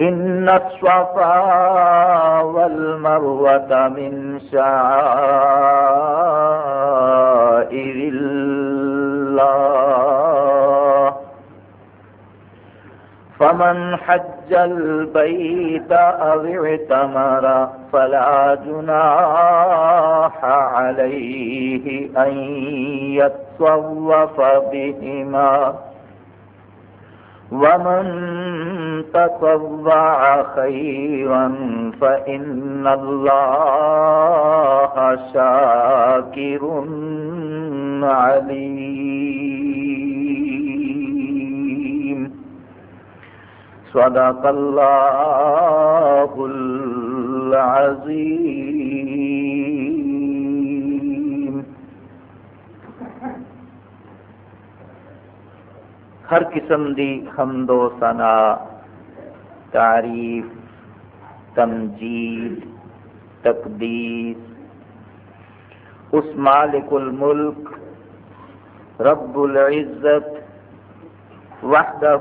إن الصفا والمروة من شعائر الله. فمن حج البيت أو اعتمر فلا جناح عليه أن يتصوف بهما. ومن تطوع خيرا فإن الله شاكر عليم. صدق الله العظيم. ہر قسم دی حمد و ثنا، تعریف، تمجید، تقدیس۔ اس مالک الملک، رب العزت، وحدہ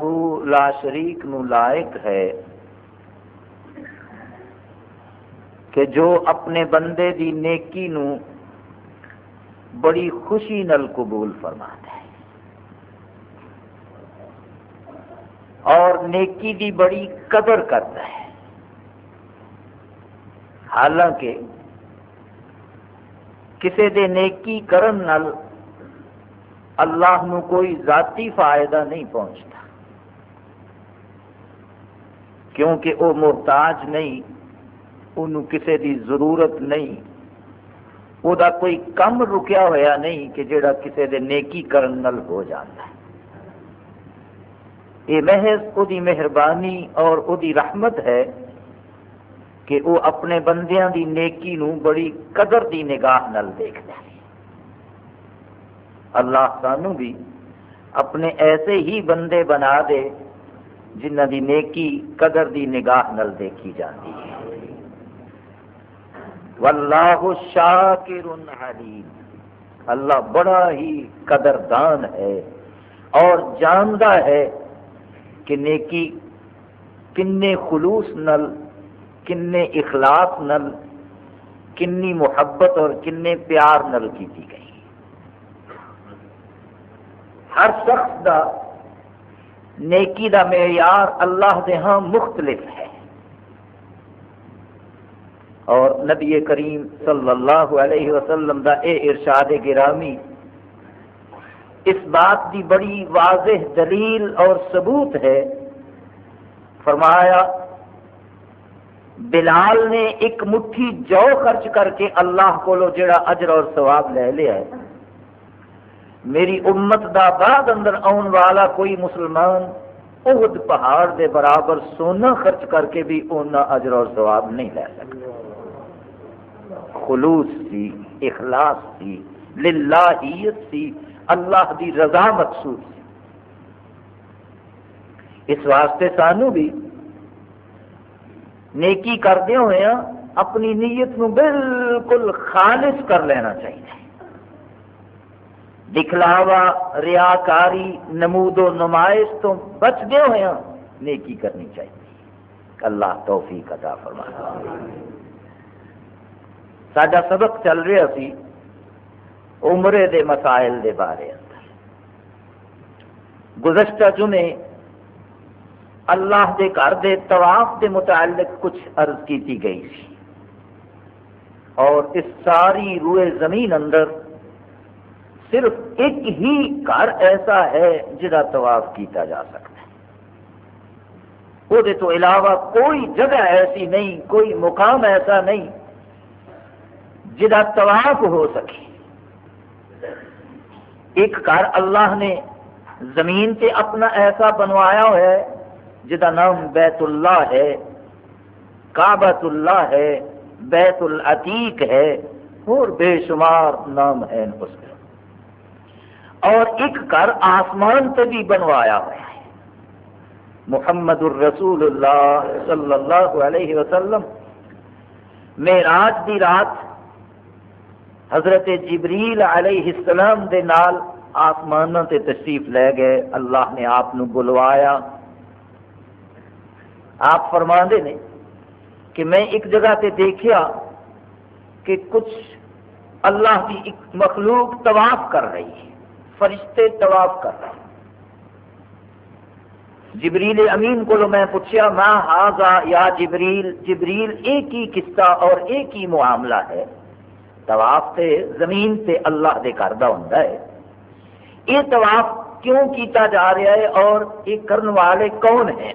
لا شریک نو لائق ہے۔ کہ جو اپنے بندے دی نیکی نو بڑی خوشی نل قبول فرماتا ہے اور نیکی دی بڑی قدر کرتا ہے۔ حالانکہ کسی دے نیکی کرن نل اللہ نو کوئی ذاتی فائدہ نہیں پہنچتا۔ کیونکہ وہ محتاج نہیں انہوں کسی دی ضرورت نہیں۔ وہ دا کوئی کم رکیا ہوا نہیں کہ جڑا کسی دے نیکی کرن نل ہو جاتا ہے۔ یہ محض وہ مہربانی اور وہ رحمت ہے کہ وہ اپنے بندیاں دی نیکی نو بڑی قدر دی نگاہ نل دیکھتا ہے۔ اللہ سانو بھی اپنے ایسے ہی بندے بنا دے جنہ دی نیکی قدر دی نگاہ نل دیکھی جاتی ہے۔ واللہ شاکر علیم۔ اللہ بڑا ہی قدردان ہے اور جانتا ہے کہ نیکی کنے خلوص نل کنے اخلاص نل، کنی محبت اور کنے پیار نل کی گئی۔ ہر شخص دا نیکی دا معیار اللہ دے ہاں مختلف ہے۔ اور نبی کریم صلی اللہ علیہ وسلم دا اے ارشاد گرامی اس بات کی بڑی واضح دلیل اور ثبوت ہے۔ فرمایا، بلال نے ایک مٹھی جو خرچ کر کے اللہ کو جڑا اجر اور ثواب لے لیا ہے۔ میری امت دا بعد اندر آن والا کوئی مسلمان اہد پہاڑ دے برابر سونا خرچ کر کے بھی اونا اجر اور ثواب نہیں لے سکتا۔ خلوص سی، اخلاص سی، للہیت سی اللہ دی رضا مقصود اس واسطے سانو بھی نیکی کردے ہوئے ہیں اپنی نیت نو بالکل خالص کر لینا چاہیے۔ دکھلاوا، ریاکاری، نمود و نمائش تو بچتے ہوئے ہیں نیکی کرنی چاہیے۔ اللہ توفیق عطا فرما سڈا سبق چل رہا سی۔ عمرے دے مسائل دے بارے اندر۔ گزشتہ جمعے اللہ دے گھر دے طواف دے متعلق کچھ عرض کی گئی سی اور اس ساری روئے زمین اندر صرف ایک ہی گھر ایسا ہے جہاں طواف کیتا جا سکتا ہے۔ وہ تو علاوہ کوئی جگہ ایسی نہیں، کوئی مقام ایسا نہیں جہاں طواف ہو سکے۔ ایک گھر اللہ نے زمین سے اپنا ایسا بنوایا ہوا ہے جہاں نام بیت اللہ ہے کابت اللہ ہے، بیت العتیق ہے، اور بے شمار نام ہے اس کا اور ایک گھر آسمان سے بھی بنوایا ہوا ہے۔ محمد الرسول اللہ صلی اللہ علیہ وسلم میراج دی رات حضرت جبریل علیہ السلام دے نال آسمان تے تشریف لے گئے، اللہ نے آپ بلوایا۔ آپ فرما نے کہ میں ایک جگہ تے دیکھیا کہ کچھ اللہ کی ایک مخلوق طواف کر رہی ہے، فرشتے طواف کر رہے ہیں۔ جبریل امین کو میں پوچھا ماں ہاضا یا جبریل؟ جبریل ایک ہی قصہ اور ایک ہی معاملہ ہے۔ طواف سے زمین سے اللہ دے گھر کردہ ہوں یہ طواف کیوں کیتا جا رہا ہے اور یہ کرنے والے کون ہیں؟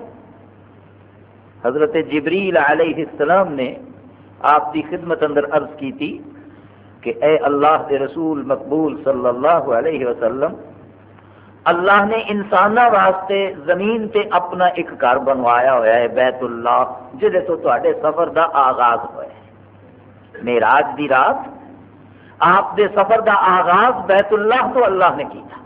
حضرت جبریل علیہ السلام نے آپ کی خدمت اندر عرض کی تھی کہ اے اللہ کے رسول مقبول صلی اللہ علیہ وسلم، اللہ نے انسان واسطے زمین تے اپنا ایک گھر بنوایا ہوا ہے، بیت اللہ جہے تو تے سفر دا آغاز ہوا ہے میراج دی رات آپ دے سفر دا آغاز بیت اللہ تو اللہ نے کیا۔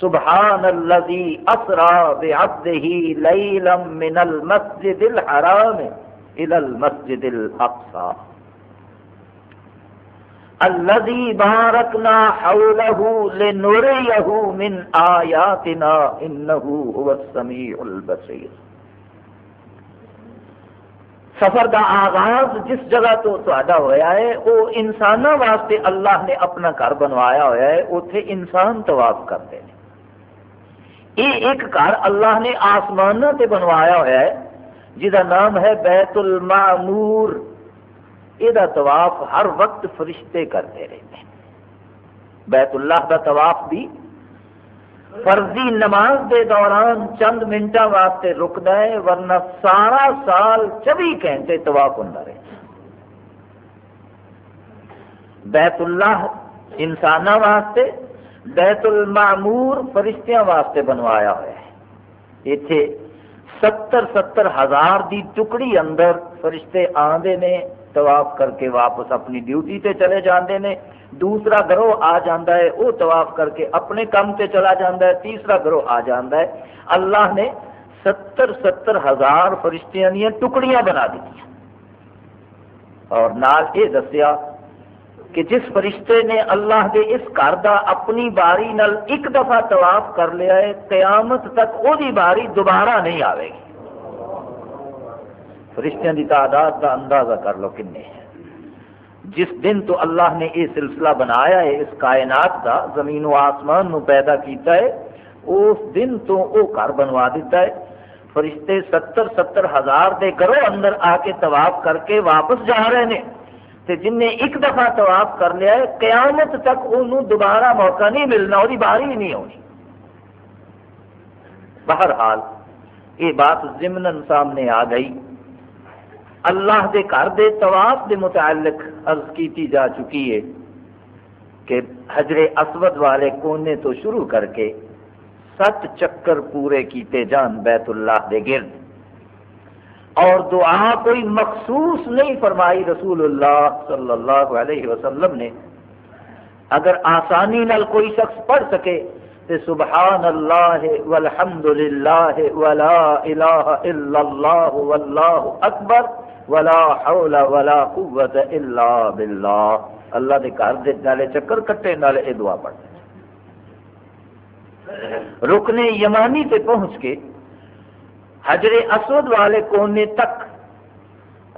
سبحان الذي اسرا بعبده ليلا من المسجد الحرام الى المسجد الاقصى الذي باركنا حوله لنريه من آياتنا انه هو السميع البصير سفر دا آغاز جس جگہ تو تا ہوا ہے، وہ انسان واسطے اللہ نے اپنا گھر بنوایا ہوا ہے اتنے انسان طواف کرتے ہیں۔ یہ ایک گھر اللہ نے آسمان سے بنوایا ہوا ہے جہاں نام ہے بیت المعمور یہ طواف ہر وقت فرشتے کرتے رہتے ہیں۔ بیت اللہ کا طواف بھی فرضی نماز دے دوران چند منٹوں واسطے رکتا ہے، ورنہ سارا سال چوبی گھنٹے طواف ہوں رہے۔ بیت اللہ انسان واسطے، بیت المعمور فرشتیاں واسطے بنوایا ہوا ہے۔ اتنے ستر ستر ہزار دی ٹکڑی اندر فرشتے آدھے نے طواف کر کے واپس اپنی ڈیوٹی تے چلے جاندے نے۔ دوسرا گروہ آ جاندہ ہے، وہ طواف کر کے اپنے کام تے چلا جاندہ ہے۔ تیسرا گروہ آ جاندہ ہے۔ اللہ نے ستر ستر ہزار فرشتیاں دیا ٹکڑیاں بنا دی اور نال یہ دسیا کہ جس فرشتے نے اللہ کے اس گھر کا اپنی باری نل ایک دفعہ طواف کر لیا ہے، قیامت تک وہ باری دوبارہ نہیں آئے گی۔ فرشتوں کی تعداد کا اندازہ کر لو کن جس دن تو اللہ نے یہ سلسلہ بنایا ہے، اس کائنات کا زمین و آسمان نو پیدا کیتا ہے، اس دن تو وہ گھر بنوا دیتا ہے۔ فرشتے ستر ستر ہزار دے گھروں اندر آ کے طواف کر کے واپس جا رہے ہیں۔ تے جن نے ایک دفعہ طواف کر لیا ہے، قیامت تک انہوں دوبارہ موقع نہیں ملنا وہ باری ہی نہیں ہونی۔ بہرحال، یہ بات ضمن سامنے آ گئی۔ اللہ دے گھر دے طواف دے متعلق عرض کیتی جا چکی ہے کہ حجر اسود والے کونے تو شروع کر کے ست چکر پورے کیتے جان بیت اللہ دے گرد۔ اور دعا کوئی مخصوص نہیں فرمائی رسول اللہ صلی اللہ علیہ وسلم نے۔ اگر آسانی نال کوئی شخص پڑھ سکے تو سبحان اللہ والحمد للہ ولا الہ الا اللہ واللہ اکبر۔ ولا حول ولا قوت الا باللہ۔ اللہ دے گھر دے نالے چکر کٹے نالے اے دعا پڑھ۔ رکنے یمانی تے پہنچ کے حجر اسود والے کونے تک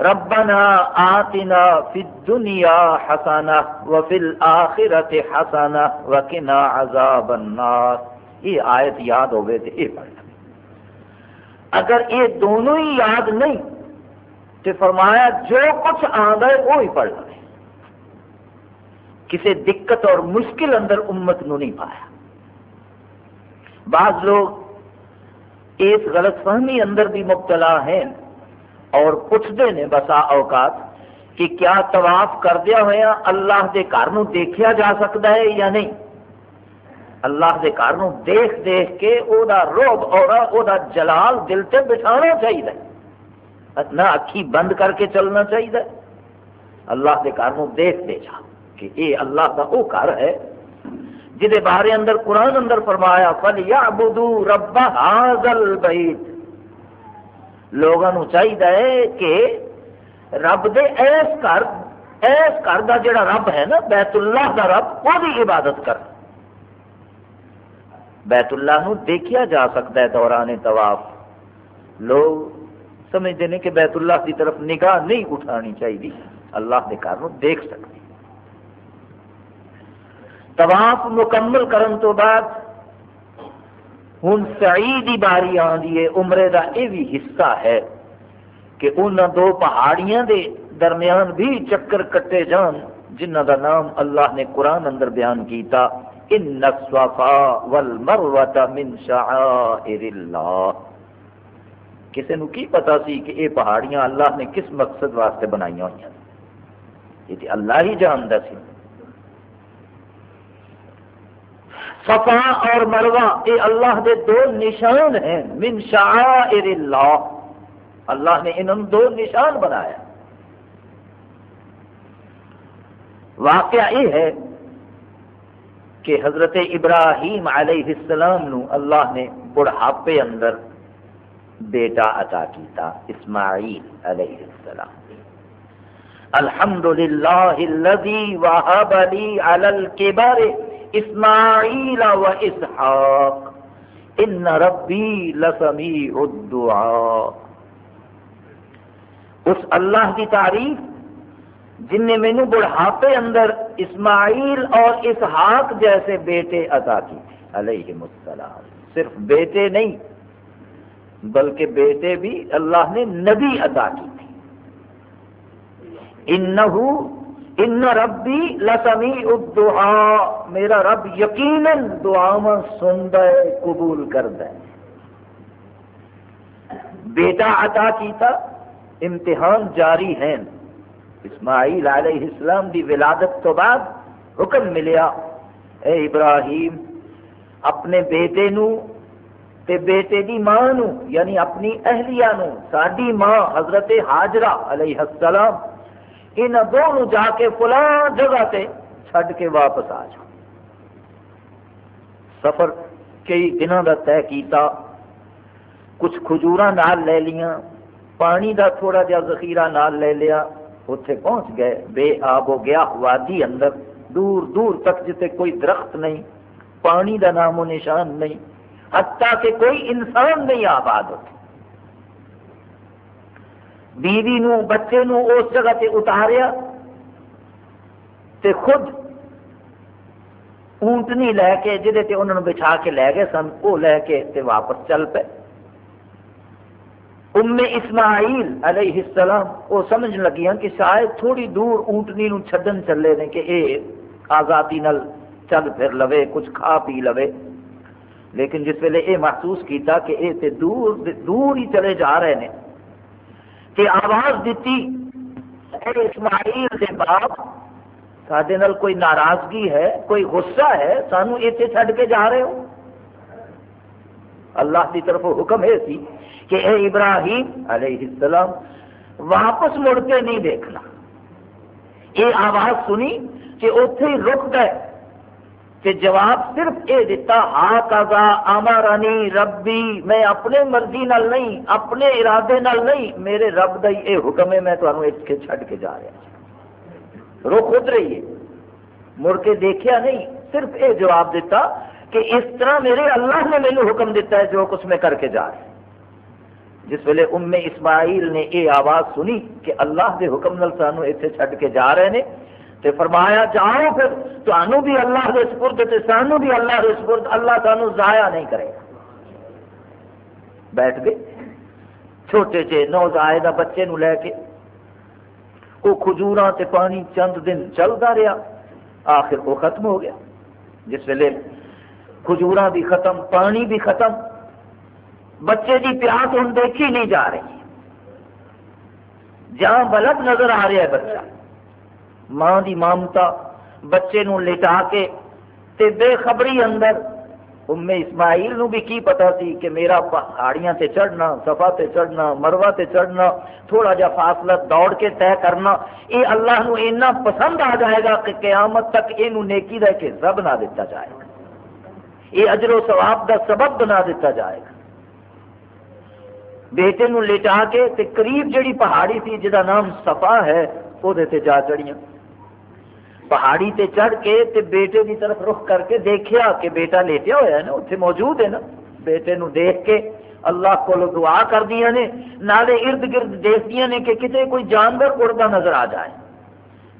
ربنا آتنا فی الدنیا حسانہ وفی الاخرت حسانہ وقنا عذاب النار۔ یہ آیت یاد ہوئے تھے یہ پڑھ۔ اگر یہ دونوں ہی یاد نہیں تو فرمایا جو کچھ آدھا ہے وہ ہی پڑھ لے کسی دقت اور مشکل اندر امت نو نہیں پایا۔ بعض لوگ اس غلط فہمی اندر بھی مبتلا ہیں اور پوچھتے ہیں بسا اوقات کہ کیا طواف کردیا ہوا اللہ کے گھر دیکھا جا سکتا ہے یا نہیں؟ اللہ کے گھر دیکھ دیکھ کے او دا روب اور او دا جلال دل سے بٹھانا چاہیے نہ اکھی بند کر کے چلنا چاہیے۔ اللہ کے گھر دیکھ دے جا کہ یہ اللہ کا وہ گھر ہے جہد بارے اندر قرآن اندر فرمایا فل یا بدو رب لوگوں چاہیے کہ رب دے ایس گھر ایس گھر کا جڑا رب ہے نا، بیت اللہ کا رب، وہ بھی عبادت کر۔ بیت اللہ نو دیکھیا جا سکتا ہے دوران طواف۔ لوگ سمجھتے ہیں کہ بیت اللہ کی طرف نگاہ نہیں اٹھانی چاہیے۔ اللہ کے گھر دیکھ سکتے۔ طواف مکمل کرن تو بعد ہوں سعید ہی باری آدھی ہے، عمرے کا یہ بھی حصہ ہے کہ ان دو پہاڑیاں دے درمیان بھی چکر کٹے جان جنہ دا نام اللہ نے قرآن اندر بیان کیتا۔ ان الصفا والمروه من شعائر اللہ۔ کسی نو کی پتا سی کہ یہ پہاڑیاں اللہ نے کس مقصد واسطے بنائی ہوئی ہیں؟ یہ اللہ ہی جانتا سی۔ صفا اور مروہ یہ اللہ دے دو نشان ہیں۔ من شعائر اللہ۔ اللہ نے انہوں دو نشان بنایا۔ واقعہ یہ ہے کہ حضرت ابراہیم علیہ السلام نو اللہ نے بڑھاپے اندر بیٹا عطا کیتا، اسماعیل علیہ السلام۔ الحمد للہ الذي وهب الكبر اسماعیل و اسحاق۔ ان ربی لسمیع الدعاء۔ اس اللہ کی تعریف، جن نے مینو بڑھاپے اندر اسماعیل اور اسحاق جیسے بیٹے عطا کی علیہ السلام۔ صرف بیٹے نہیں بلکہ بیٹے بھی اللہ نے نبی عطا کی تھی۔ انہو، ان ربی لسمی الدعاء، میرا رب یقیناً دعا سنتا ہے، قبول کرتا ہے۔ بیٹا عطا کیتا، امتحان جاری ہیں۔ اسماعیل علیہ السلام دی ولادت تو بعد حکم ملیا، اے ابراہیم، اپنے بیٹے نو تے بیٹے دی ماں نو یعنی اپنی اہلیہ نو ساری ماں حضرت حاجرہ علیہ السلام ان دونوں جا کے فلاں جگہ تے چھڈ کے واپس آ جاؤ۔ سفر کئی دنوں کا طے کیتا، کچھ کھجورا نال لے لیاں، پانی دا تھوڑا جا ذخیرہ نال لے لیا اتنے پہنچ گئے، بے آب ہو گیا وادی اندر، دور دور تک جتے کوئی درخت نہیں، پانی دا نام و نشان نہیں۔ حتیٰ کہ کوئی انسان نہیں آباد ہوتے بیوی نو، بچے نو اس جگہ تے اتاریا تے خود اونٹنی لے کے جہے تے انہوں نے بچھا کے لے گئے سن، وہ لے کے تے واپس چل پے۔ ام اسماعیل علیہ السلام، وہ سمجھ لگیاں کہ شاید تھوڑی دور اونٹنی نو چھڈن چلے نے کہ اے آزادی نل چل پھر لوے، کچھ کھا پی لوے۔ لیکن جس ویلے یہ محسوس کیتا کہ اے تے دور دور ہی چلے جا رہے ہیں کہ آواز دیتی، اے اسماعیل دے باپ سڈے نال کوئی ناراضگی ہے، کوئی غصہ ہے، سانو اتنے چھڈ کے جا رہے ہو۔ اللہ کی طرف حکم یہ سی کہ اے ابراہیم علیہ السلام، واپس مڑ کے نہیں دیکھنا۔ یہ آواز سنی کہ اتے ہی رک گئے۔ کہ جواب صرف یہ دیتا ہا کازا آمارانی ربی، میں اپنے مرضی نال نہیں، اپنے ارادے نال نہیں، میرے رب کا یہ حکم ہے میں تمہیں اتنے چھڈ کے جا رہا رخ ادھر رہی ہے۔ مڑ کے دیکھیا نہیں، صرف یہ جواب دیتا کہ اس طرح میرے اللہ نے مینو حکم دیتا ہے جو کچھ میں کر کے جا رہا جس ویلے ام اسماعیل نے یہ آواز سنی کہ اللہ کے حکم نال سانو اتنے چھڈ کے جا رہے ہیں تے فرمایا جاؤ پھر تمہوں بھی اللہ کے سپرد تے سانو بھی اللہ کے سپرد، اللہ سانو ضائع نہیں کرے گا۔ بیٹھ گئے۔ چھوٹے چے نوزائیدہ بچے نو لے کے۔ وہ کھجوراں تے پانی چند دن چلتا رہا آخر وہ ختم ہو گیا۔ جس ویلے کھجوراں بھی ختم، پانی بھی ختم، بچے کی پیاس ہوں دیکھی نہیں جا رہی۔ جہاں بلد نظر آ رہا ہے بچہ۔ ماں دی مامتا بچے نو لٹا کے تے بے خبری اندر ام اسماعیل نو بھی کی پتا سی کہ میرا پہاڑیاں تے چڑھنا، صفا تے چڑھنا مروا تے چڑھنا، تھوڑا جا فاصلہ دوڑ کے طے کرنا، یہ اللہ نو اینا پسند آ جائے گا کہ قیامت تک یہ نیکی دا کہ رب نہ دیتا جائے گا۔ یہ اجر و ثواب کا سبب بنا دیتا جائے گا۔ بیٹے نو لٹا کے تے قریب جڑی پہاڑی تھی جہاں نام صفا ہے وہ جا چڑیاں پہاڑی تے چڑھ کے تے بیٹے کی طرف رخ کر کے دیکھیا کہ بیٹا لیٹیا ہوا ہے نا اتنے موجود ہے نا۔ بیٹے نو دیکھ کے اللہ کو دعا کر دیا نے، نالے ارد گرد دیکھ دیا نے کہ کتنے کوئی جانور اڑتا نظر آ جائے۔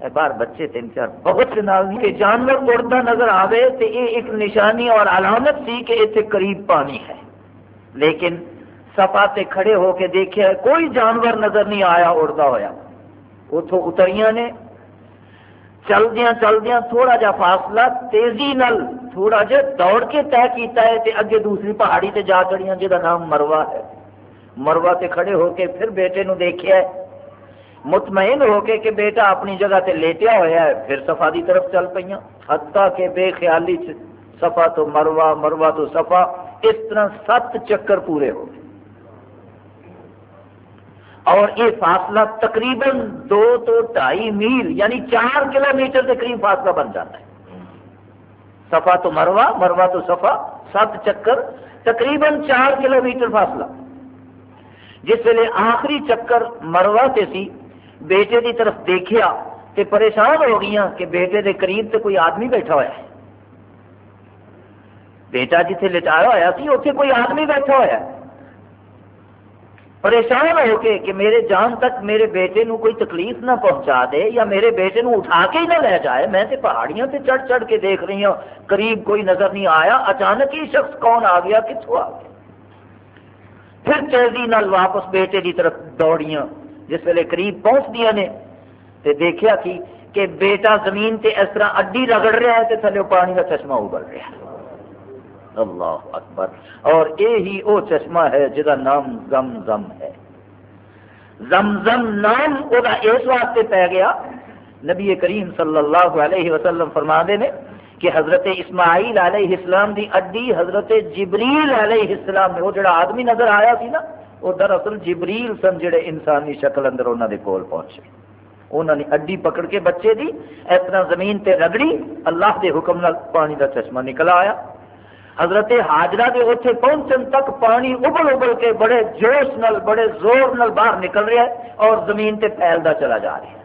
اے بار بچے تین چار بہت سے نال کہ جانور اڑتا نظر آوے تو یہ ایک نشانی اور علامت سی کہ اتنے قریب پانی ہے۔ لیکن سفا تے کھڑے ہو کے دیکھا کوئی جانور نظر نہیں آیا اڑتا ہوا اتوں اتریاں نے چلدیا چلدیا تھوڑا جا فاصلہ، تیزی نل تھوڑا جا دوڑ کے طے کیتا ہے تے اگے دوسری پہاڑی تے جا چڑیاں جہاں نام مروا ہے۔ مروا تے کھڑے ہو کے پھر بیٹے نو دیکھا ہے۔ مطمئن ہو کے کہ بیٹا اپنی جگہ تے لیٹیا ہوا ہے، پھر صفا دی طرف چل پہ حتیٰ کہ بے خیالی صفا تو مروا مروا تو صفا، اس طرح سات چکر پورے ہو گئے۔ اور یہ فاصلہ تقریباً دو تو ڈھائی میل یعنی چار کلو میٹر کے قریب فاصلہ بن جاتا ہے۔ سفا تو مروا مروا تو سفا سات چکر، تقریباً چار کلو میٹر فاصلہ۔ جس ویلے آخری چکر مروا سے سی، بیٹے کی طرف دیکھا تو پریشان ہو گئی کہ بیٹے کے قریب تو کوئی آدمی بیٹھا ہوا ہے۔ بیٹا جتنے لٹایا ہوا سی اتنے کوئی آدمی بیٹھا ہوا ہے۔ پریشان ہو کے کہ میرے جان تک میرے بیٹے نو کوئی تکلیف نہ پہنچا دے یا میرے بیٹے نو اٹھا کے ہی نہ لے جائے، میں تے پہاڑیاں تے چڑھ چڑھ کے دیکھ رہی ہوں، قریب کوئی نظر نہیں آیا، اچانک ہی شخص کون آ گیا کتوں آ گیا؟ پھر تیزی نال واپس بیٹے کی طرف دوڑیاں، جس ویلے قریب پہنچ دیا نے، تے دیکھا کی کہ بیٹا زمین تے اس طرح اڈی رگڑ رہا ہے تے تھلے پانی کا چشمہ ابل رہا ہے۔ اللہ اکبر۔ اور یہی وہ چشمہ ہے جہاں نام زم زم ہے۔ زم زم نام وہ اس واسطے پی گیا، نبی کریم صلی اللہ علیہ وسلم فرما دے نے کہ حضرت اسماعیل علیہ السلام دی اڈی حضرت جبریل علیہ السلام نے وہ جڑا آدمی نظر آیا سی نا، وہ دراصل جبریل سن جڑے انسانی شکل اندر انہوں نے کول پہنچے۔ انہوں نے اڈی پکڑ کے بچے دی اتنا زمین تے رگڑی، اللہ دے حکم نال پانی دا چشمہ نکل آیا۔ حضرت حاجرہ کے اتنے پہنچن تک پانی ابل ابل کے بڑے جوش نل بڑے زور نل باہر نکل رہا ہے اور زمین تے پھیلتا چلا جا رہا ہے۔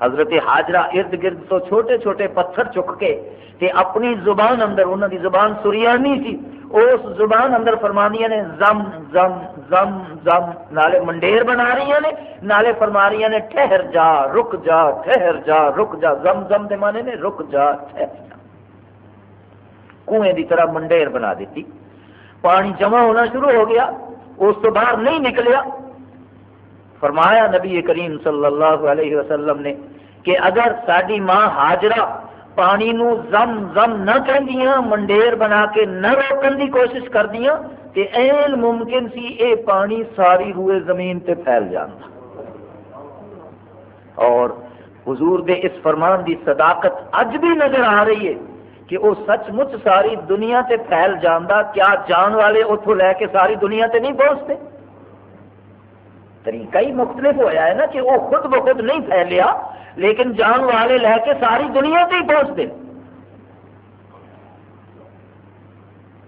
حضرت حاجرہ ارد گرد تو چھوٹے چھوٹے پتھر چک کے تے اپنی زبان اندر انہوں دی زبان سریانی سی، اس زبان اندر فرمانیاں نے زم زم زم زم نالے منڈیر بنا رہی نے، نالے فرما رہی نے ٹھہر جا، رک جا، ٹھہر جا، رک جا، زم زم دے مانے نے رک جا، ٹھہر جا۔ کنویں کی طرح منڈیر بنا دیتی۔ پانی جمع ہونا شروع ہو گیا، اس تو باہر نہیں نکلیا۔ فرمایا نبی کریم صلی اللہ علیہ وسلم نے کہ اگر ساری ماں حاجرہ پانی نو زم زم نہ کہندیاں، منڈیر بنا کے نہ روکن کی کوشش کر دیا تو این ممکن سی اے پانی ساری روئے زمین تے پھیل جانا اور حضور دے اس فرمان دی صداقت اج بھی نظر آ رہی ہے۔ کہ وہ سچ مچ ساری دنیا تے پھیل جانا کیا جان والے اتوں لے کے ساری دنیا تے نہیں پہنچتے؟ طریقہ ہی مختلف ہوا ہے نا کہ وہ خود بخود نہیں پھیلیا، لیکن جان والے لے کے ساری دنیا تے ہی پہنچتے۔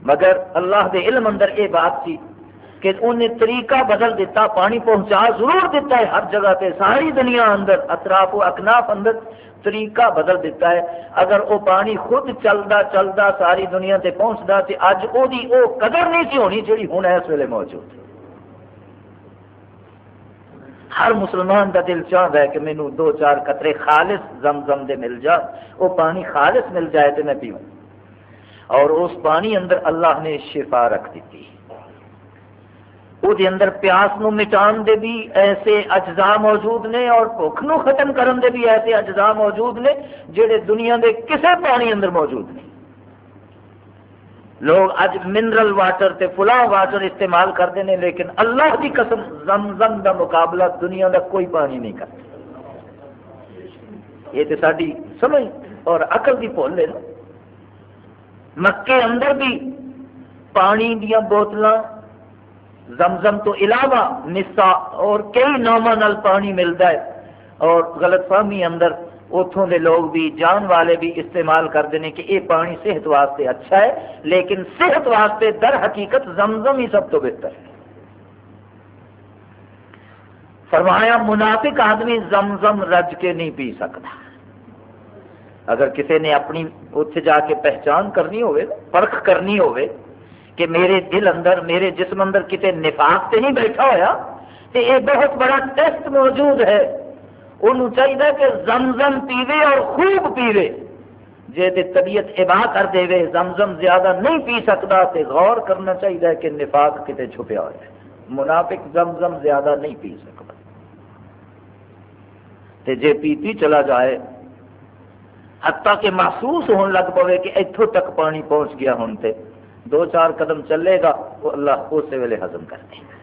مگر اللہ دے علم اندر یہ بات تھی کہ انہیں طریقہ بدل دیتا، پانی پہنچا، ضرور دیتا ہے، ہر جگہ تے ساری دنیا اندر، اطراف و اکناف اندر طریقہ بدل دیتا ہے۔ اگر وہ پانی خود چلتا چلتا ساری دنیا تے پہنچتا تو اج وہ قدر نہیں سی ہونی جی ہوں اس ویلے موجود۔ ہر مسلمان کا دل چاہتا ہے کہ مینو دو چار قطرے خالص زم زم دے مل جا، وہ پانی خالص مل جائے تو میں پیوں۔ اور اس پانی اندر اللہ نے شفا رکھ دیتی۔ وہ اندر پیاس نو مٹان دے بھی ایسے اجزاء موجود نے اور بھوک نو ختم کرن دے بھی ایسے اجزاء موجود نے جڑے دنیا دے کسے پانی اندر موجود نہیں لوگ اج منرل واٹر تے فلاں واٹر استعمال کرتے ہیں لیکن اللہ کی قسم زمزم دا مقابلہ دنیا دا کوئی پانی نہیں کرتا یہ تو ساری سمجھ اور عقل کی بھول ہے مکے اندر بھی پانی دیا بوتلاں زمزم تو علاوہ نسا اور کئی نام نال پانی ملتا ہے۔ اور غلط فہمی اندر اتوں کے لوگ بھی، جان والے بھی استعمال کرتے ہیں کہ یہ پانی صحت واسطے اچھا ہے، لیکن صحت واسطے در حقیقت زمزم ہی سب تو بہتر ہے۔ فرمایا، منافق آدمی زمزم رج کے نہیں پی سکتا۔ اگر کسی نے اپنی اتنے جا کے پہچان کرنی ہوئے، پرکھ کرنی ہوئے کہ میرے دل اندر، میرے جسم اندر کسی نفاق سے نہیں بیٹھا ہوا تو یہ بہت بڑا ٹیسٹ موجود ہے۔ انہوں چاہیے کہ زمزم پیوے اور خوب پیوے۔ جی طبیعت ابا کر دے زمزم زیادہ نہیں پی سکتا تو غور کرنا چاہیے کہ نفاق کتنے چھپیا ہوا ہے منافق زمزم زیادہ نہیں پی سکتا۔ تے جے پیتی چلا جائے، حتیٰ کہ محسوس ہونے لگ پوے کہ اتوں تک پانی پہنچ گیا ہوں تے۔ دو چار قدم چلے گا، وہ اللہ اسی ویلے ہزم کر دے گا۔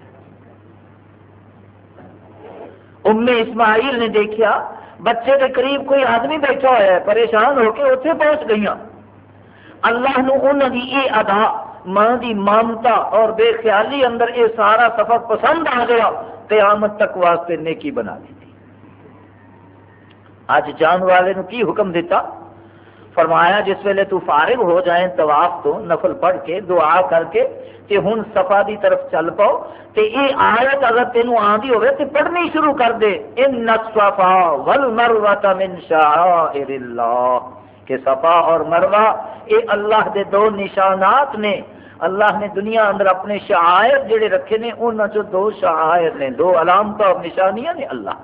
ام اسماعیل نے دیکھا، بچے کے قریب کوئی آدمی بیٹھا ہوا ہے، پریشان ہو کے اتنے پہنچ گئی اللہ نو انہوں کی یہ ادا، ماں کی مامتا اور بے خیالی اندر یہ سارا سفر پسند آ گیا، قیامت تک واسطے نیکی بنا دی اج جان والے نو کی حکم دیتا؟ فرمایا جس ویلے تو فارغ ہو جائیں طواف تو نفل پڑھ کے دعا کر کے تے ہن صفا دی طرف چل پاؤ، تے اے آیت اگر تینوں آندی ہوئے تے پڑھنی شروع کر دے۔ ان الصفا والمروہ من شعائر اللہ۔ کہ صفا اور مروہ اے اللہ دے دو نشانات نے۔ اللہ نے دنیا اندر اپنے شعائر جڑے رکھے نے، انہاں چ دو شعائر نے۔ دو علامت اور نشانیاں نے اللہ۔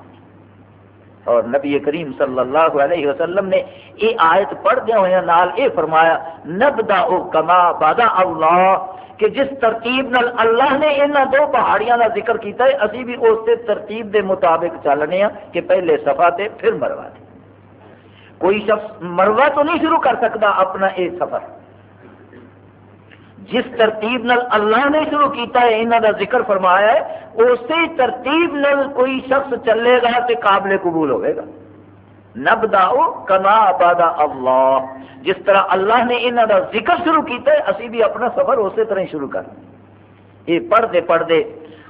اور نبی کریم صلی اللہ علیہ وسلم نے یہ آیت پڑھ دیا ہوئے نال اے فرمایا نبدا او کما بادا اللہ، کہ جس ترتیب نال اللہ نے ان دو پہاڑیاں کا ذکر کیتا ہے، اسی بھی اس ترتیب دے مطابق چلنے ہیں کہ پہلے صفا تے پھر مروا تے۔ کوئی شخص مروا تو نہیں شروع کر سکتا اپنا یہ سفر۔ جس ترتیب نل اللہ نے شروع کیتا ہے انہوں کا ذکر فرمایا ہے، اسی ترتیب نل کوئی شخص چلے گا تو قابل قبول ہوئے گا۔ نب کما آبادا اللہ۔ جس طرح اللہ نے انہوں کا ذکر شروع کیتا ہے، اسی بھی اپنا سفر اسی طرح شروع کر۔ یہ پڑھتے پڑھتے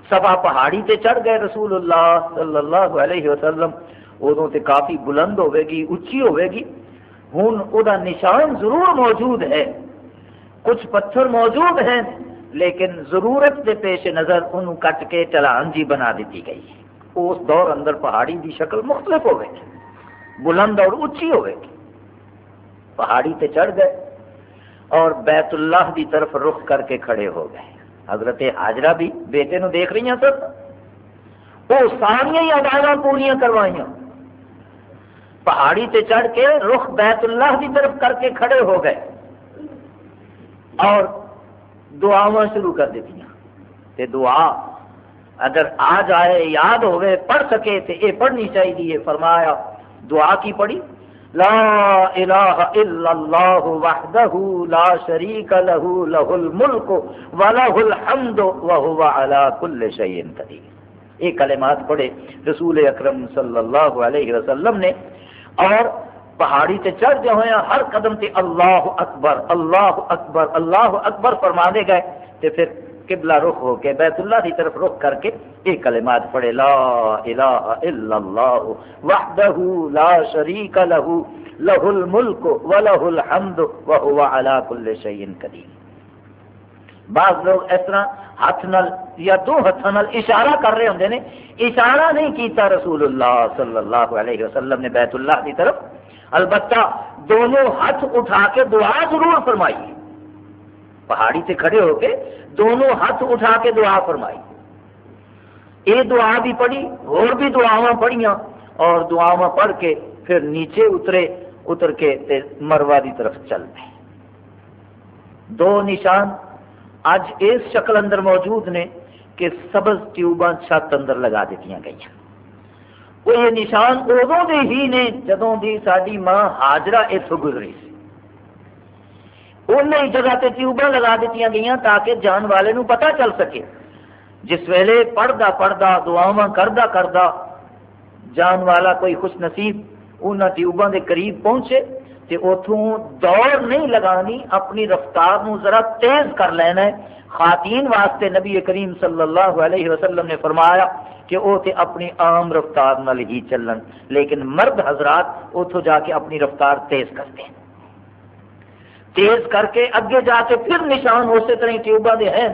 سفا پہاڑی تے چڑھ گئے رسول اللہ صلی اللہ علیہ وسلم۔ ادو تے کافی بلند ہوے گی اچھی ہوے گی۔ ہوں وہ نشان ضرور موجود ہے۔ کچھ پتھر موجود ہیں، لیکن ضرورت کے پیش نظر انہوں کٹ کے چلان جی بنا دیتی گئی۔ اس دور اندر پہاڑی کی شکل مختلف ہوئے۔ گی بلند اور اچھی ہوئے۔ گی پہاڑی تے چڑھ گئے اور بیت اللہ کی طرف رخ کر کے کھڑے ہو گئے۔ حضرت حاجرہ بھی بیٹے نو دیکھ رہی ہیں سر۔ وہ ساریا ہی ادائیں پوریا کروائیاں۔ پہاڑی تے چڑھ کے رخ بیت اللہ کی طرف کر کے کھڑے ہو گئے۔ اور دعا شروع کر دیتی تے دعا اگر آ جائے، یاد ہوئے، پڑھ سکے تو یہ پڑھنی چاہیے۔ فرمایا، دعا کی پڑھی؟ لا الہ الا اللہ وحدہ لا شریک لہ لہ الملک ولہ الحمد وہو علا کل شیئن قدیر۔ یہ کلمات پڑھے۔ رسول اکرم صلی اللہ علیہ وسلم نے اور پہاڑی تے چڑھ دے ہوئے ہر قدم تے اللہ اکبر اللہ اکبر اللہ اکبر فرما دے گئے۔ تے پھر قبلہ رخ ہو کے بیت اللہ کی طرف رخ کر کے ایک کلمات پڑھے، لا الہ الا اللہ، وحدہ لا شریک لہ لہ الملک ولہ الحمد، وہو علا کل شیئن قدیر۔ بعض لوگ اس طرح ہاتھ نال یا دو ہاتھ نال اشارہ کر رہے ہوں نے، اشارہ نہیں کیتا رسول اللہ صلی اللہ علیہ وسلم نے بیت اللہ کی طرف۔ البتہ دونوں ہاتھ اٹھا کے دعا ضرور فرمائی۔ پہاڑی سے کھڑے ہو کے دونوں ہاتھ اٹھا کے دعا فرمائی۔ یہ دعا بھی پڑھی، اور بھی دعا پڑھیاں، اور دعا پڑھ کے پھر نیچے اترے، اتر کے مروا کی طرف چل پے دو نشان اج اس شکل اندر موجود نے کہ سبز ٹیوباں چھت اندر لگا دیتی گئی وہ یہ نشان ادو دے ہی نے جدوں دی ساری ماں ہاجرہ اتو گزری سی۔ انہیں جگہ تے ٹیوباں لگا دیتی گئی تاکہ جان والے نو پتہ چل سکے۔ جس ویلے پڑھدا پڑھدا دعاواں کردا کردا جان والا کوئی خوش نصیب ان ٹیوباں دے قریب پہنچے۔ تے اتوں دوڑ نہیں لگانی، اپنی رفتار نو ذرا تیز کر لینا ہے۔ خواتین واسطے نبی کریم صلی اللہ علیہ وسلم نے فرمایا کہ وہ تے اپنی عام رفتار نال ہی چلن۔ لیکن مرد حضرات اتو جا کے اپنی رفتار تیز کرتے ہیں۔ تیز کر کے اگے جا کے پھر نشان اسی طرح ٹیوبا دے ہیں۔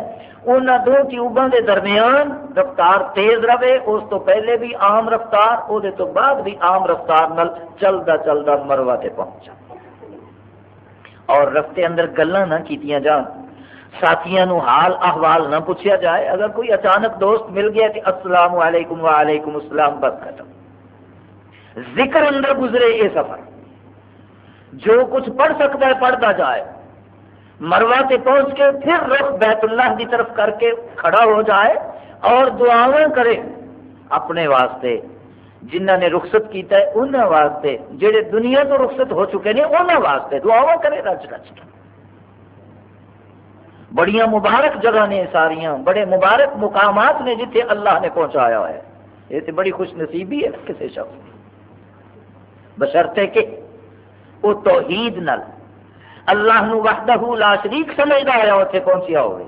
ان دو ٹیوباں دے درمیان رفتار تیز رہے، اس تو پہلے بھی عام رفتار وہ تو بعد بھی عام رفتار نل چلتا چلتا مروا تے پہنچا۔ اور رستے اندر گلا نہ کیتیاں جان۔ ساتھیاں نو حال احوال نہ پوچھا جائے۔ اگر کوئی اچانک دوست مل گیا کہ السلام علیکم وعلیکم السلام، بس ختم۔ ذکر اندر گزرے یہ سفر۔ جو کچھ پڑھ سکتا ہے، پڑھتا جائے۔ مروا سے پہنچ کے پھر رخ بیت اللہ کی طرف کر کے کھڑا ہو جائے اور دعاواں کرے۔ اپنے واسطے جنہ نے رخصت کیتا ہے انہوں واسطے، جڑے دنیا تو رخصت ہو چکے ہیں انہوں واسطے۔ دعاواں کرے رچ رچ۔ کے بڑیاں مبارک جگہ نے ساریاں، بڑے مبارک مقامات نے جتنے اللہ نے پہنچایا ہے۔ یہ تو بڑی خوش نصیبی ہے کسی شخص بشرتے کہ وہ توحید نل اللہ نو وحدہ لا شریک سمجھتا ہے اتنے پہنچیا ہوئے۔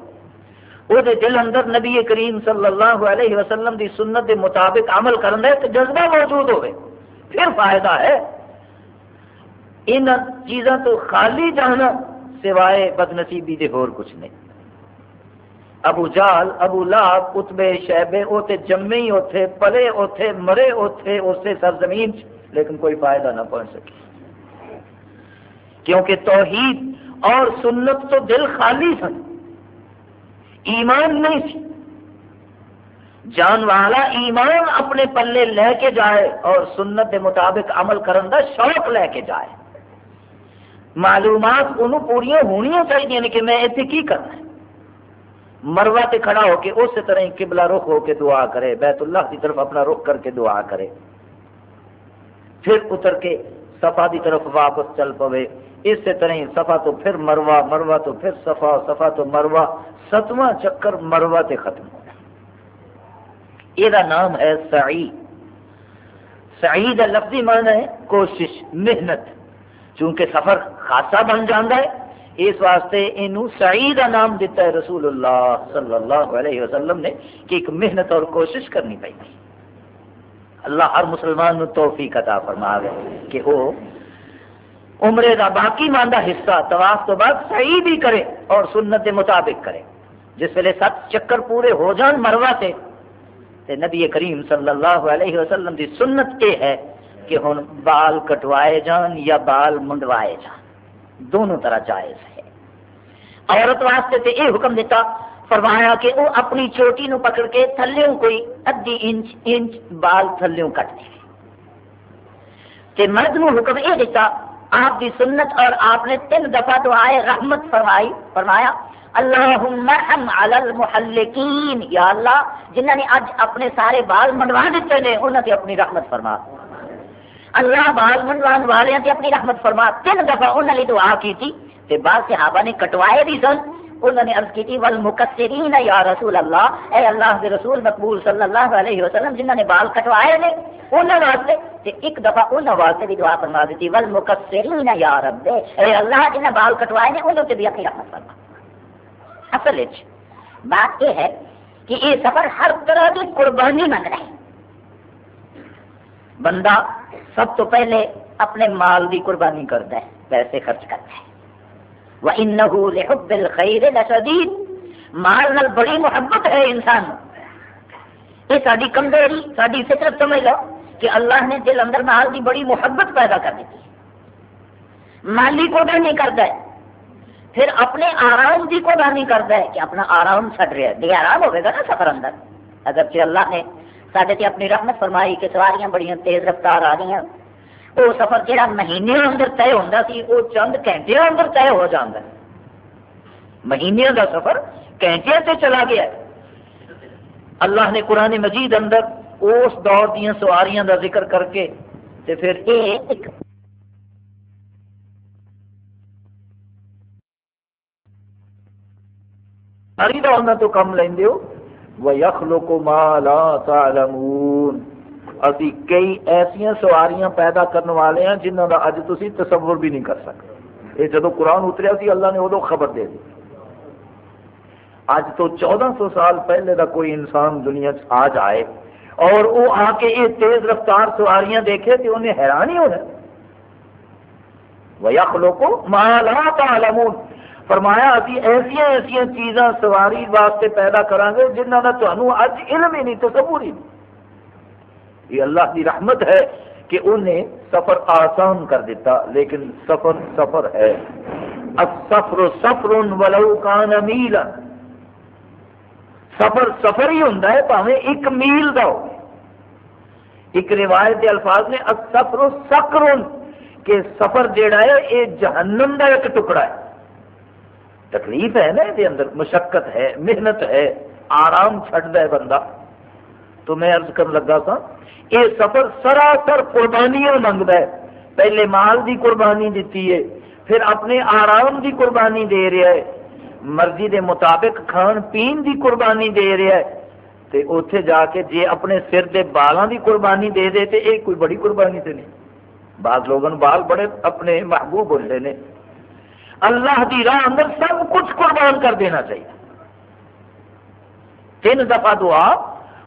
وہ دل اندر نبی کریم صلی اللہ علیہ وسلم دی سنت دے مطابق عمل کرنا ہے تو جذبہ موجود ہوئے پھر فائدہ ہے ان چیزوں تو خالی جانا سوائے بد نصیبی دے اور کچھ نہیں ابو جال ابو لاب اتبے شہبے وہ تے جمے ہی اوتھے پلے اوتھے مرے اوتھے اسے سرزمین لیکن کوئی فائدہ نہ پہنچ سکے کیونکہ توحید اور سنت تو دل خالی سن ایمان نہیں سی جان والا ایمان اپنے پلے لے کے جائے اور سنت کے مطابق عمل کرن دا شوق لے کے جائے۔ معلومات انہوں پوریا ہونی چاہیے کہ میں اتنے کی کرنا ہے۔ مروا تے کھڑا ہو کے اس طرح ہی قبلہ رخ ہو کے دعا کرے، بیت اللہ کی طرف اپنا رخ کر کے دعا کرے۔ پھر اتر کے صفا کی طرف واپس چل پوے۔ اسی طرح ہی صفا تو پھر مروا مروا تو پھر صفا صفا تو مروا ستواں چکر مروا تے ختم ہو یہ نام ہے سعید۔ سعید لفظی معنی ہے کوشش، محنت۔ چونکہ سفر خاصا بن جانا ہے، اس واسطے یہ سعید نام دیتا ہے رسول اللہ صلی اللہ علیہ وسلم نے کہ ایک محنت اور کوشش کرنی پڑی۔ اللہ ہر مسلمان توفیق عطا فرما گئے کہ وہ عمرے دا باقی ماندہ حصہ طواف تو بعد صحیح بھی کرے اور سنت کے مطابق کرے۔ جس ویلے سات چکر پورے ہو جان مروا سے، تے نبی کریم صلی اللہ علیہ وسلم دی سنت یہ ہے کہ ہن بال کٹوائے جان یا بال منڈوائے جان، دونوں طرح جائز ہے۔ عورت واسطے تے یہ حکم دیتا، فرمایا کہ وہ اپنی چوٹی نو پکڑ کے تھلیوں کوئی ادھی انچ انچ بال تھلیوں کٹ دے۔ تے مرد نو حکم یہ دیتا، آپ کی سنت اور آپ نے تین دفعہ دعائے رحمت فرمائی، فرمایا اللہ یا اللہ جنہ نے اج اپنے سارے بال منڈوا دیتے ہیں انہوں نے اپنی رحمت فرما۔ اللہ بال منڈوان والے اپنی رحمت فرما۔ تین دفعہ انہوں نے دعا کی تھی بعض صحابہ نے کٹوائے بھی سن۔ انہوں نے عرض کی تھی والمکسرین یا رسول اللہ۔ اے اللہ کے رسول مقبول صلی اللہ علیہ وسلم جنہوں نے بال کٹوائے نے انہوں واسطے، تے ایک دفعہ انہوں واسطے بھی دعا فرما دیتی، والمکسرین یا رب اے اللہ جنہوں بال کٹوائے نے انہوں تے بھی اپنی رحمت فرما۔ اصل جی۔ بات یہ ہے کہ یہ سفر ہر طرح کی قربانی منگ رہے بندہ سب تو پہلے اپنے مال کی قربانی کرتا ہے، پیسے خرچ کرتا ہے۔ وَإِنَّهُ لِحُبِّ الْخَيْرِ لَشَدِيدٌ۔ مال نال بڑی محبت ہے انسان۔ یہ ساری کمزوری ساری فطرت سمجھ لو کہ اللہ نے دل اندر مال کی بڑی محبت پیدا کر دی مالی کو نہیں کرتا ہے۔ پھر اپنے آرام کی کو نہیں کرتا ہے کہ اپنا آرام چڑ رہا ہے بے آرام ہوئے گا نا سفر اندر۔ اگرچہ اللہ نے سارے اپنی رحمت فرمائی کہ سواریاں بڑی تیز رفتار آ رہی ہیں۔ وہ سفر جہاں مہینے اندر طے ہوتا سی، وہ چند گھنٹے اندر طے ہو جاتا ہے۔ مہینے کا سفر گھنٹے سے چلا گیا اللہ نے قرآن مجید اندر اس دور دیا سواریاں کا ذکر کر کے تے پھر ایک ساری کا تو کم لیندے وَيَخْلُقُ مَا لَا تَعْلَمُونَ اسی کئی ایسا سواریاں پیدا کرنے والے ہیں جنہوں کا اج تھی تصور بھی نہیں کر سکتے یہ جدو قرآن اتریا سی اللہ نے ادو خبر دے دی اج تو چودہ سو سال پہلے دا کوئی انسان دنیا آ جائے اور وہ آ کے یہ تیز رفتار سواریاں دیکھے تو انہیں حیران ہی ہونا وَيَخْلُقُ کو مالا تَعْلَمُونَ فرمایا، ابھی ایسا ایسا چیزاں سواری واسطے پیدا کریں گے جنہوں کا تمہیں اج علم ہی نہیں تصور ہی نہیں. یہ اللہ کی رحمت ہے کہ انہیں سفر آسان کر دیتا، لیکن سفر سفر ہے۔ سفر سفر ولو کان میل سفر سفر ہی ہوں پاوے ایک میل کا ہو۔ ایک روایت کے الفاظ نے سفر سکر کہ سفر جیڑا ہے، یہ جہنم کا ایک ٹکڑا ہے۔ تکلیف ہے نا یہ اندر، مشقت ہے، محنت ہے، آرام چڈتا ہے بندہ۔ تو میں عرض کر لگا سا، یہ سفر سراسر قربانیاں منگتا ہے۔ پہلے مال دی قربانی دیتی ہے، پھر اپنے آرام دی قربانی دے رہا ہے۔ مرضی دے مطابق کھان پین دی قربانی دے رہا ہے۔ تے اوتھے جا کے جے اپنے سر دے بالاں دی قربانی دے دے، تے یہ کوئی بڑی قربانی تے نہیں۔ بعض لوگوں بال بڑے اپنے محبوب ہوتے ہیں اللہ دی راہ اندر سب کچھ قربان کر دینا چاہیے۔ تین دفعہ دعا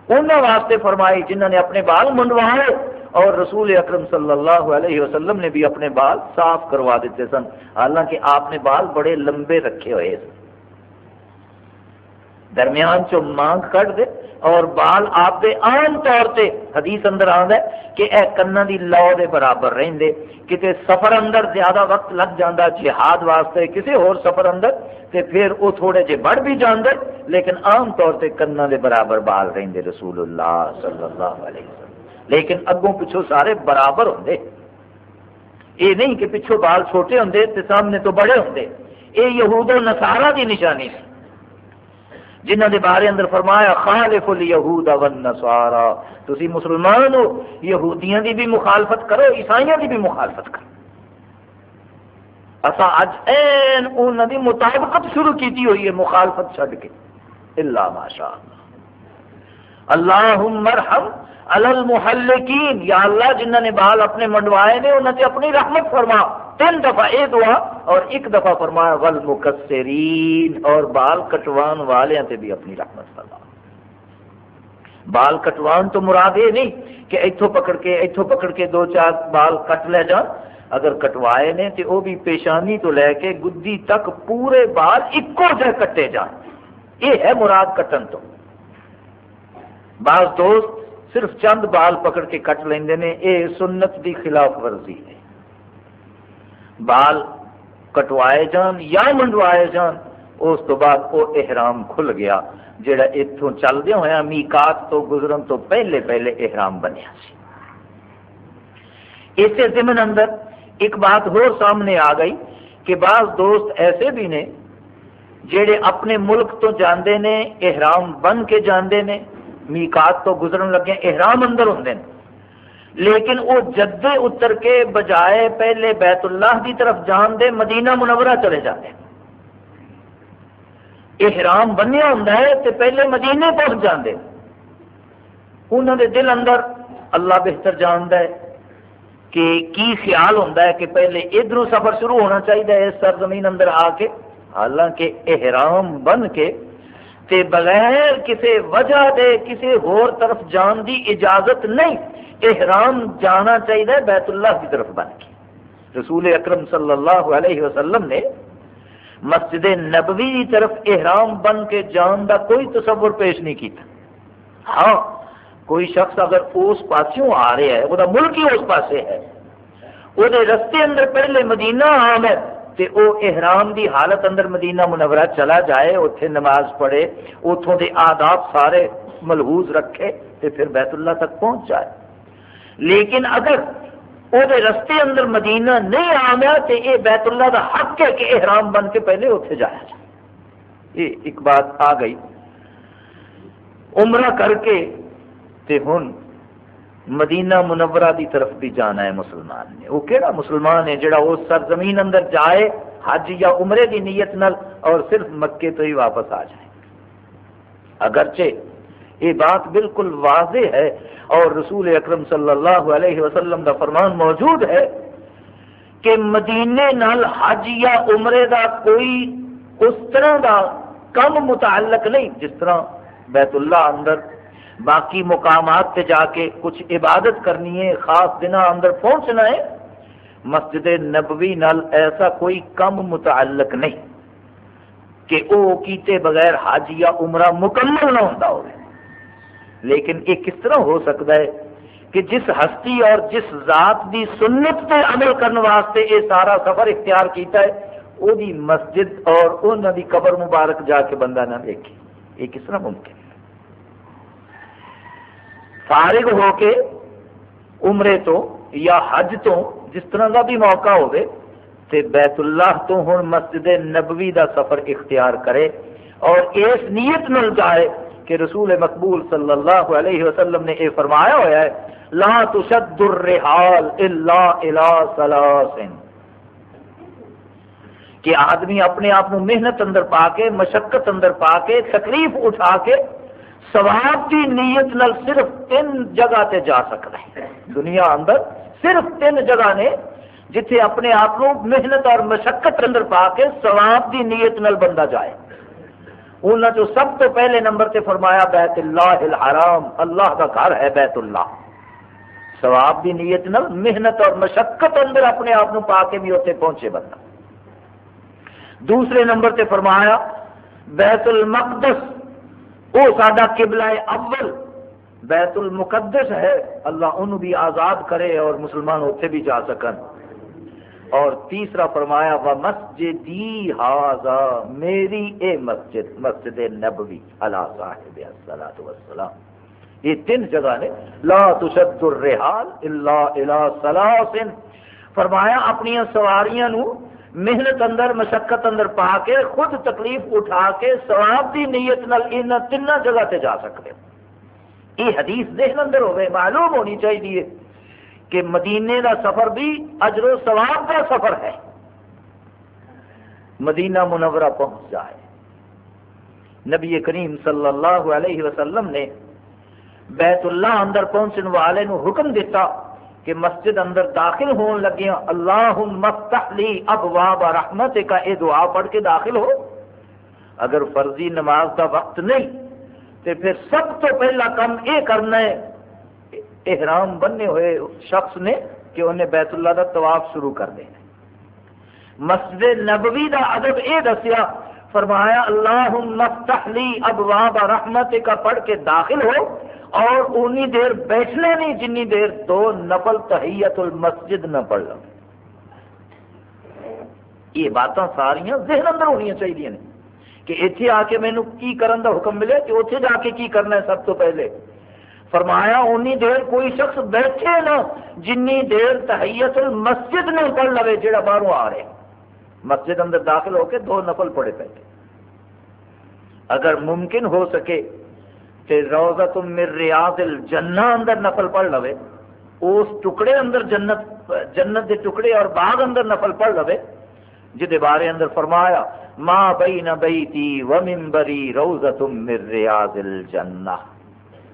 انہوں واسطے فرمائی جنہوں نے اپنے بال منڈوائے اور رسول اکرم صلی اللہ علیہ وسلم نے بھی اپنے بال صاف کروا دیتے سن۔ حالانکہ آپ نے بال بڑے لمبے رکھے ہوئے سن۔ درمیان چو مانگ کٹ دے۔ اور بال آپ دے عام طور سے حدیث اندر آد ہے کہ اے کنا دی لو دے برابر رہندے، کتے سفر اندر زیادہ وقت لگ جاندہ جہاد واسطے کسی اور سفر اندر، تے پھر وہ تھوڑے جے بڑھ بھی جاندے، لیکن عام طور سے کنا دے برابر بال رہندے رسول اللہ صلی اللہ علیہ وسلم۔ لیکن اگوں پچھوں سارے برابر ہوندے۔ یہ نہیں کہ پچھوں بال چھوٹے ہوندے تے سامنے تو بڑے ہوندے۔ یہ یہود و نصارہ دی نشانی سی جنہ دے بارے اندر فرمایا، خالف الیہود والنصارا۔ تسی مسلمان ہو، یہودیاں دی بھی مخالفت کرو، عیسائیاں دی بھی مخالفت کرو۔ اسا اج این انہاں دی مطابقت شروع کیتی ہوئی ہے، مخالفت چھڈ کے۔ الا ماشاء اللہ اللہم مرحم المحلقین یا اللہ جنہ نے بال اپنے منڈوائے نے، انہوں نے اپنی رحمت فرما تین دفعہ یہ دعا اور ایک دفعہ فرمایا ول مکسرین اور بال کٹوان والے تے بھی اپنی رحمت فرما بال کٹوان تو مراد یہ نہیں کہ اتوں پکڑ کے اتوں پکڑ کے دو چار بال کٹ لے جان اگر کٹوائے نے تو وہ بھی پیشانی تو لے کے گدی تک پورے بال ایکو جہ کٹے جان یہ ہے مراد کٹن تو۔ بعض دوست صرف چند بال پکڑ کے کٹ لیندے نے یہ سنت دی خلاف ورزی ہے بال کٹوائے جان یا منڈوائے جان، اس تو بعد وہ احرام کھل گیا جڑا اتوں چلدے ہوا میکات تو گزرن تو پہلے پہلے احرام بنیا سی۔ اسی زمن اندر ایک بات ہو سامنے آ گئی کہ بعض دوست ایسے بھی نے جڑے اپنے ملک تو جاندے نے، احرام بن کے جاندے نے میکات تو گزرن لگے، احرام اندر ہوں لیکن وہ جدے اتر کے بجائے پہلے بیت اللہ کی طرف جان دے، مدینہ منورہ چلے جاتے احرام بنیا ہوں تو پہلے مدینے پہنچ جاندے انہوں دے دل اندر اللہ بہتر جاند ہے کہ کی خیال ہوتا ہے کہ پہلے ادھر سفر شروع ہونا چاہیے، اس سرزمین اندر آ کے۔ حالانکہ احرام بن کے تے بغیر کسی وجہ دے کسی ہور طرف جان دی اجازت نہیں، احرام جانا چاہیے، بیت اللہ کی طرف بن کے۔ رسول اکرم صلی اللہ علیہ وسلم نے مسجد نبوی کی طرف احرام بن کے جان دا کوئی تصور پیش نہیں کیتا۔ ہاں کوئی شخص اگر اس پاسوں آ رہا ہے، وہ ملک ہی اس پاسے ہے۔ وہ رستے اندر پہلے مدینہ عام ہے۔ تے او احرام دی حالت اندر مدینہ منورہ چلا جائے اتنے نماز پڑھے اتوں دے آداب سارے ملحوظ رکھے تے پھر بیت اللہ تک پہنچ جائے۔ لیکن اگر وہ رستے اندر مدینہ نہیں آیا تو یہ بیت اللہ دا حق ہے کہ احرام بن کے پہلے اتنے جایا جائے۔ یہ ایک بات آ گئی۔ عمرہ کر کے تے ہن مدینہ منورہ دی طرف بھی جانا ہے مسلمان نے۔ وہ کہڑا مسلمان ہے جڑا اس سرزمین اندر جائے، حج یا عمرے دی نیت نل اور صرف مکے تو ہی واپس آ جائے۔ اگرچہ یہ بات بالکل واضح ہے اور رسول اکرم صلی اللہ علیہ وسلم کا فرمان موجود ہے کہ مدینے نال حج یا عمرے دا کوئی اس طرح دا کم متعلق نہیں، جس طرح بیت اللہ اندر باقی مقامات پہ جا کے کچھ عبادت کرنی ہے، خاص دن اندر پہنچنا ہے۔ مسجد نبوی نال ایسا کوئی کم متعلق نہیں کہ وہ کیتے بغیر حج یا عمرہ مکمل نہ ہوتا ہو لیکن یہ کس طرح ہو سکتا ہے کہ جس ہستی اور جس ذات دی سنت پہ عمل کرنے واسطے یہ سارا سفر اختیار کیتا ہے وہ مسجد اور انہوں دی قبر مبارک جا کے بندہ نہ دیکھے۔ یہ کس طرح ممکن ہے؟ فارغ ہو کے عمرے تو یا حج تو جس طرح کا بھی موقع ہوئے، تے بیت اللہ تو ہوں مسجد نبوی دا سفر اختیار کرے اور اس نیت نل جائے کہ رسول مقبول صلی اللہ علیہ وسلم نے یہ فرمایا ہوا ہے، لا تشد الرحال الا الى ثلاث۔ کہ آدمی اپنے آپ محنت اندر پا کے، مشقت اندر پا کے، تکلیف اٹھا کے سواب کی نیت نل صرف تین جگہ تے جا سکتا ہے۔ دنیا اندر صرف تین جگہ نے جتھے اپنے آپ محنت اور مشقت اندر پا کے سواب کی نیت نل بندہ جائے۔ انہوں نے سب تو پہلے نمبر سے فرمایا، بیت اللہ الحرام، اللہ کا گھر ہے بیت اللہ۔ سواب کی نیت نل محنت اور مشقت اندر اپنے آپ کو پا کے بھی اتنے پہنچے بندہ۔ دوسرے نمبر سے فرمایا، بیت المقدس وہ سڈا قبلہ اول بیت المقدس ہے، اللہ انہوں بھی آزاد کرے اور مسلمان اتنے بھی جا سکن۔ اور تیسرا فرمایا و مسجد میری اے مسجد مسجد نبوی اللہ صاحب وسلام یہ تین جگہ نے، لا تشد الرحال الا الى سلاسن فرمایا، اپنی سواریاں نو محنت اندر، مشقت اندر پا کے، خود تکلیف اٹھا کے سواب کی نیت نال ان تین جگہ تے جا سکتے یہ حدیث ذہن اندر ہوئے معلوم ہونی چاہیے کہ مدینے دا سفر بھی اجر و ثواب کا سفر ہے۔ مدینہ منورہ پہنچ جائے۔ نبی کریم صلی اللہ علیہ وسلم نے بیت اللہ اندر پہنچنے والے نو حکم دیتا۔ کہ مسجد اندر داخل ہون لگے اللہ مفتح لی ابواب رحمت کا یہ دعا پڑھ کے داخل ہو۔ اگر فرضی نماز کا وقت نہیں تو پھر سب تو پہلا کام یہ کرنا ہے۔ احرام بننے ہوئے شخص نے کہ انہیں بیت اللہ کا طواف شروع کر دینا مسجد نبوی کا ادب یہ دسیا فرمایا اللہ مفتح ابواب رحمت کا پڑھ کے داخل ہو اور انی دیر بیٹھنے نہیں جنی دیر دو نفل تحیت المسجد نہ پڑھ لو. یہ باتاں ساریاں ذہن اندر ہونی چاہیے کہ اتنے آ کے مینو کی کرن دا حکم ملے کہ اتنے جا کے کی کرنا ہے سب تو پہلے۔ فرمایا انی دیر کوئی شخص بیٹھے نہ، جنی دیر تحیت المسجد نہ پڑھ لو جہاں باہروں آ رہے مسجد اندر داخل ہو کے دو نفل پڑے پہ اگر ممکن ہو سکے تے روزہ تم مر ریاض الجنہ اندر نفل پڑھ لوے، اس ٹکڑے اندر جنت جنت دے ٹکڑے اور باغ اندر نفل پڑھ لوے، جدے بارے اندر فرمایا، ما بین بیتی و منبری روزہ تم مر ریاض الجنہ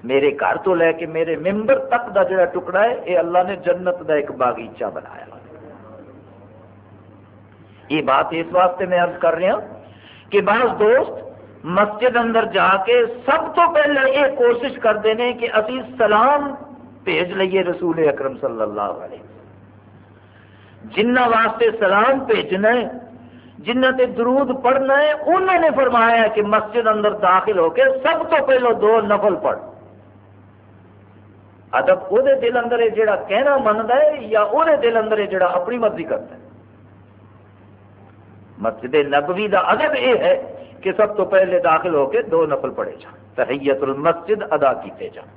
میرے گھر تو لے کے میرے ممبر تک دا جڑا ٹکڑا ہے یہ اللہ نے جنت دا ایک باغیچہ بنایا۔ یہ بات اس واسطے میں عرض کر رہا کہ بعض دوست مسجد اندر جا کے سب تو پہلے یہ کوشش کرتے ہیں کہ ابھی سلام بھیج لیے رسول اکرم صلی اللہ علیہ جنہ واسطے سلام بھیجنا ہے، جنہ تے درود پڑھنا ہے، انہوں نے فرمایا کہ مسجد اندر داخل ہو کے سب تو پہلو دو نفل پڑھ۔ ادب وہ دل اندر ہے جڑا کہنا منتا ہے یا وہ دل اندر ہے جڑا اپنی مرضی کرتا ہے۔ مسجد نبوی دا ادب یہ ہے کہ سب تو پہلے داخل ہو کے دو نفل پڑے جان۔ تحیت المسجد ادا کیتے جان۔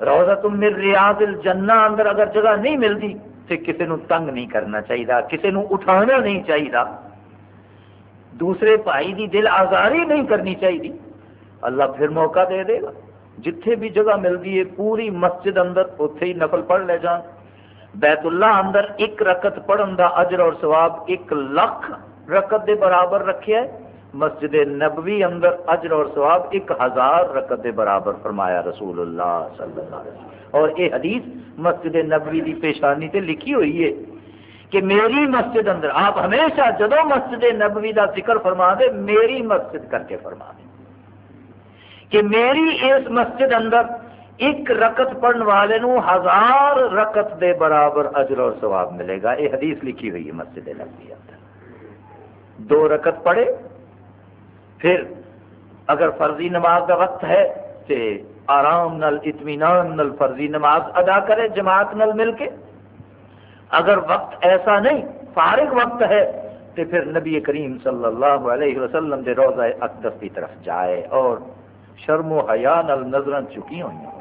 روزہ تم مل ریاض الجنہ اندر اگر جگہ نہیں ملتی تو کسی نو تنگ نہیں کرنا چاہیے کسی نو اٹھانا نہیں چاہیے دوسرے بھائی دی دل آزاری نہیں کرنی چاہیے اللہ پھر موقع دے دے گا۔ جتھے بھی جگہ ملتی ہے، پوری مسجد اندر اتے ہی نفل پڑھ لے جان۔ بیت اللہ اندر ایک رکت پڑھن دا اجر اور ثواب ایک لاکھ رکت دے برابر رکھے مسجد نبوی اندر اجر اور ثواب ایک ہزار رکت دے برابر فرمایا رسول اللہ صلی اللہ علیہ وسلم۔ اور یہ حدیث مسجد نبوی دی پیشانی تے لکھی ہوئی ہے کہ میری مسجد اندر، آپ ہمیشہ جدو مسجد نبوی کا ذکر فرما دے، میری مسجد کر کے فرما دے۔ کہ میری اس مسجد اندر ایک رکت پڑھنے والے نو ہزار رکت دے برابر اجر اور ثواب ملے گا۔ یہ حدیث لکھی ہوئی ہے مسجد نبوی اندر۔ دو رکت پڑھے، پھر اگر فرضی نماز کا وقت ہے تو آرام نل اطمینان نل فرضی نماز ادا کرے، جماعت نل مل کے۔ اگر وقت ایسا نہیں، فارغ وقت ہے، تو پھر نبی کریم صلی اللہ علیہ وسلم دے روزہ اقدس کی طرف جائے اور شرم و حیا نل نظر چکی ہوئی ہوں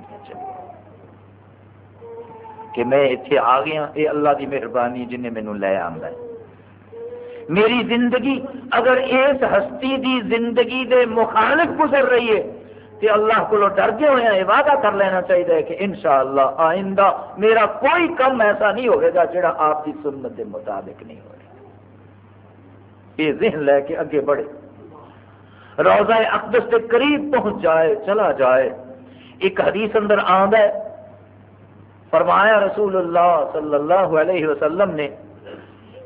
کہ میں اتنے آ گیا یہ اللہ کی مہربانی جنہیں مینو لے آتا ہے۔ میری زندگی اگر اس ہستی دی زندگی دے مخالف گزر رہی ہے تو اللہ کو ڈرتے ہوئے یہ وعدہ کر لینا چاہیے کہ انشاءاللہ آئندہ میرا کوئی کم ایسا نہیں ہوگا جڑا آپ کی سنت کے مطابق نہیں ہو یہ ذہن لے کے اگے بڑھے۔ روزہ اقدس کے قریب پہنچ جائے، چلا جائے۔ ایک حدیث اندر آد ہے فرمایا رسول اللہ صلی اللہ علیہ وسلم نے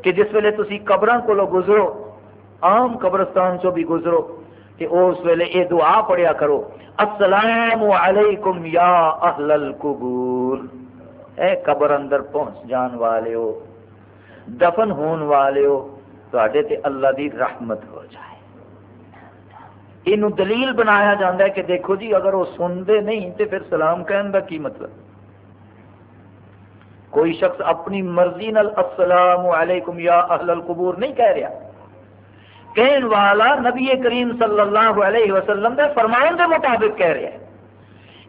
کہ جس ویلے تسی قبر کو گزرو، عام قبرستان چو بھی گزرو، کہ اس ویلے یہ دعا پڑھیا کرو، السلام علیکم یا اہل القبور۔ اے قبر اندر پہنچ جان والے ہو، دفن ہون والے ہو تے اللہ دی رحمت ہو جائے۔ یہ دلیل بنایا جاتا ہے کہ دیکھو جی اگر وہ سنتے نہیں تو پھر سلام کہنے کا کی مطلب؟ کوئی شخص اپنی مرضی نال السلام علیکم یا اہل القبور نہیں کہہ رہا۔ کہن والا نبی کریم صلی اللہ علیہ وسلم دے فرمان دے مطابق کہہ رہا ہے۔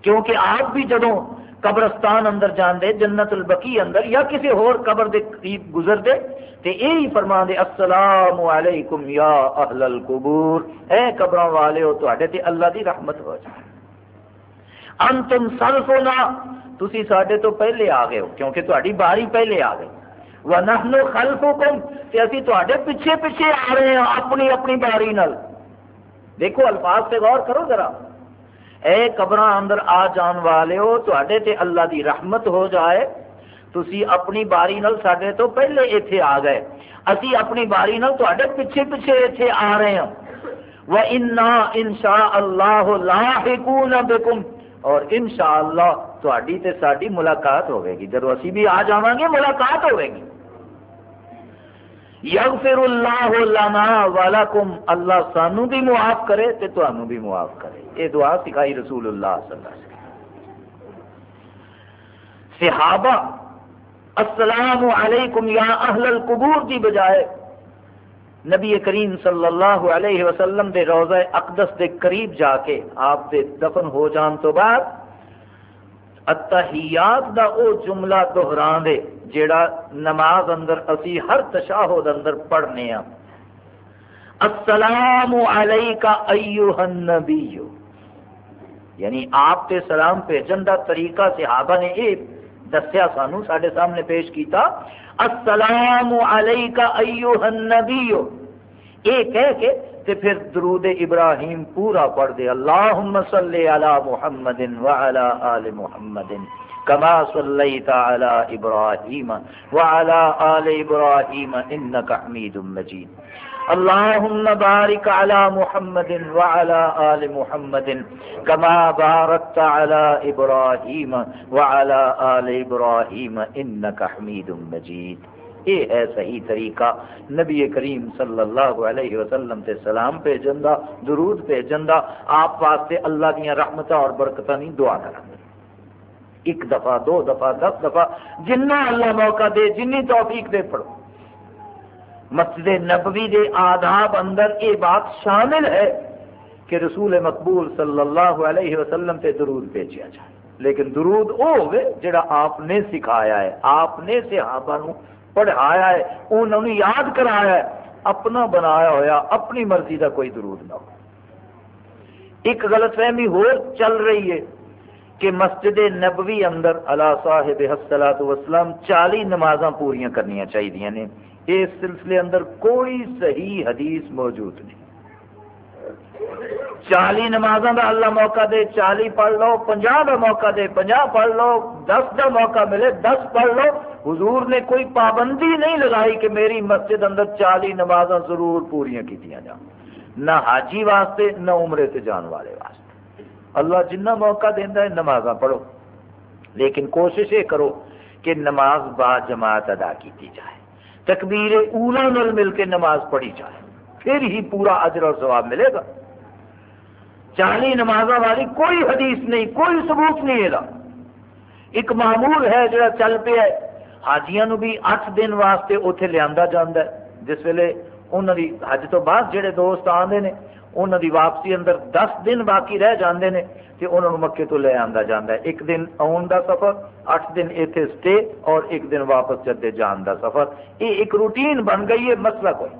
کیونکہ آپ بھی جدوں قبرستان اندر جان دے، جنت البقی اندر یا کسی اور قبر دے قریب گزر دے، تے یہی فرما دے، السلام علیکم یا اہل القبور۔ اے قبروں والے ہو تے اللہ دی رحمت ہو جائے۔ انتم سلفنا تسی ساڈے تو پہلے آ گئے ہو، کیونکہ تہاڈی باری پہلے آ گئی۔ ونحن خلفکم، تے اسی تہاڈے پیچھے پیچھے آ رہے ہیں، اپنی اپنی باری نال۔ دیکھو الفاظ پہ غور کرو ذرا۔ اے قبر اندر آ جان والے ہو تے اللہ دی رحمت ہو جائے۔ تسی اپنی باری نال ساڈے تو پہلے ایتھے آ گئے۔ اسی اپنی باری نال تے پیچھے پیچھے ایتھے آ رہے ہیں وَإِنَّا إِن شَاءَ اللَّهُ لَاحِقُونَ بِكُمْ۔ اور انشاءاللہ تہاڈی تے ساڈی ملاقات ہوے گی جب اسی بھی آ جاواں گے، ملاقات ہوے گی یغفر اللہ لنا ولکم۔ اللہ سانو بھی معاف کرے تے تانوں بھی معاف کرے۔ یہ دعا سکھائی رسول اللہ صلی اللہ علیہ وسلم۔ صحابہ، السلام علیکم یا اہل القبور کی بجائے نبی کریم صلی اللہ علیہ وسلم دے روزہ اقدس دے قریب جا کے آپ دے دفن ہو جان تو بعد اتحیات دا او جملہ دہران دے، جیڑا نماز اندر اسی ہر تشاہد اندر پڑھنے ہیں۔ السلام علیکہ ایوہ النبی۔ یعنی آپ تے سلام بھیجن دا طریقہ صحابہ نے یہ دسیا سانو سارے سامنے پیش کیتا السلام علیکہ ایوہ النبی. یہ کہہ کے تے پھر درود ابراہیم پورا پڑھ دے. اللہم صلی علی محمد وعلا آل محمد کما صلیت علی ابراہیم وعلى آل ابراہیم انکا حمید مجید. اللهم بارك على محمد وعلى آل محمد كما باركت على إبراهيم وعلى آل إبراهيم إنك حميد مجيد یہ ہے صحیح طریقہ، نبی کریم صلی اللہ علیہ وسلم تے سلام پہ جندہ درود پہ جندہ آپ واسطے اللہ دیا رحمتہ اور برکتہ نہیں دعا کریں ایک دفعہ، دو دفعہ، دس دفعہ، جنہ اللہ موقع دے، جنی توفیق دے پڑھو۔ مسجد نبوی دے آداب اندر یہ بات شامل ہے کہ رسول مقبول صلی اللہ علیہ وسلم پہ درود بھیجا جائے۔ لیکن درود وہ ہوگی جڑا آپ نے سکھایا ہے، آپ نے صحابہ نو پڑھایا ہے، انہوں نے یاد کرایا ہے، اپنا بنایا ہوا، اپنی مرضی کا کوئی درود نہ ہو۔ ایک غلط فہمی ہو چل رہی ہے کہ مسجد نبوی اندر اللہ صاحب حسلات وسلم چالی نمازاں پوریا کرنی چاہیے نے۔ اس سلسلے اندر کوئی صحیح حدیث موجود نہیں۔ چالی نمازاں دا اللہ موقع دے چالی پڑھ لو پنجا دا موقع دے پنجا پڑھ لو، دس دا موقع ملے، دس پڑھ لو۔ حضور نے کوئی پابندی نہیں لگائی کہ میری مسجد اندر چالی نماز ضرور پوریا کی جان۔ نہ حاجی واسطے، نہ عمرے سے جان والے واسطے۔ اللہ جنہ موقع دینا ہے نماز پڑھو۔ لیکن کوشش یہ کرو کہ نماز با جماعت ادا کی جائے۔ تکبیر اولا نل مل کے نماز پڑھی جائے، پھر ہی پورا اجر اور ثواب ملے گا۔ چالی نماز والی کوئی حدیث نہیں، کوئی ثبوت نہیں ہے ایک معمول ہے جڑا چل پیا ہے، حاجیاں نو بھی اٹھ دن واسطے اتنے لیا جانا ہے۔ جس ویلے انہوں دی حج تو بعد جڑے دوست آتے ہیں انہوں دی واپسی اندر دس دن باقی رہ جاندے نے کہ انہوں مکے تو لے آندا جاندا ہے۔ ایک دن آن دا سفر، اٹھ دن ایتھے سٹے اور ایک دن واپس جدے جان دا سفر۔ یہ ایک روٹین بن گئی ہے، مسئلہ کوئی۔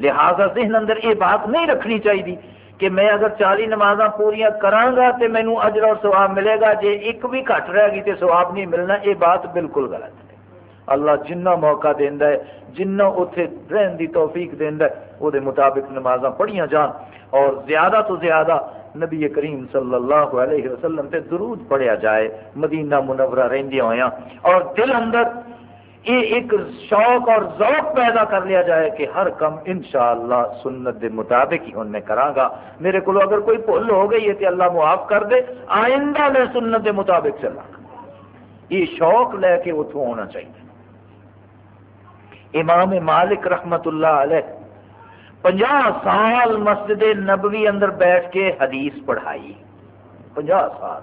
لہذا ذہن اندر یہ بات نہیں رکھنی چاہیے کہ میں اگر چالی نمازاں پوریا کرانگا تو مینو اجر اور سواب ملے گا، جے ایک بھی گھٹ رہے گی تو سواب نہیں ملنا، یہ بات بالکل غلط ہے۔ اللہ جنہ موقع دینا ہے، جنہ اتنے رہن کی توفیق دینا ہے وہ مطابق نمازاں پڑھیاں جان۔ اور زیادہ تو زیادہ نبی کریم صلی اللہ علیہ وسلم تے درود پڑھیا جائے، مدینہ منورہ رہندیا ہویا اور دل اندر یہ ایک شوق اور ذوق پیدا کر لیا جائے کہ ہر کم انشاءاللہ سنت دے مطابق ہی میں گا۔ میرے کو اگر کوئی بھول ہو گئی ہے کہ اللہ معاف کر دے، آئندہ میں سنت دے مطابق چلا یہ شوق لے کے اتوں ہونا چاہیے۔ امام مالک رحمت اللہ علیہ پنجا سال مسجد نبوی اندر بیٹھ کے حدیث پڑھائی۔ پنجا سال۔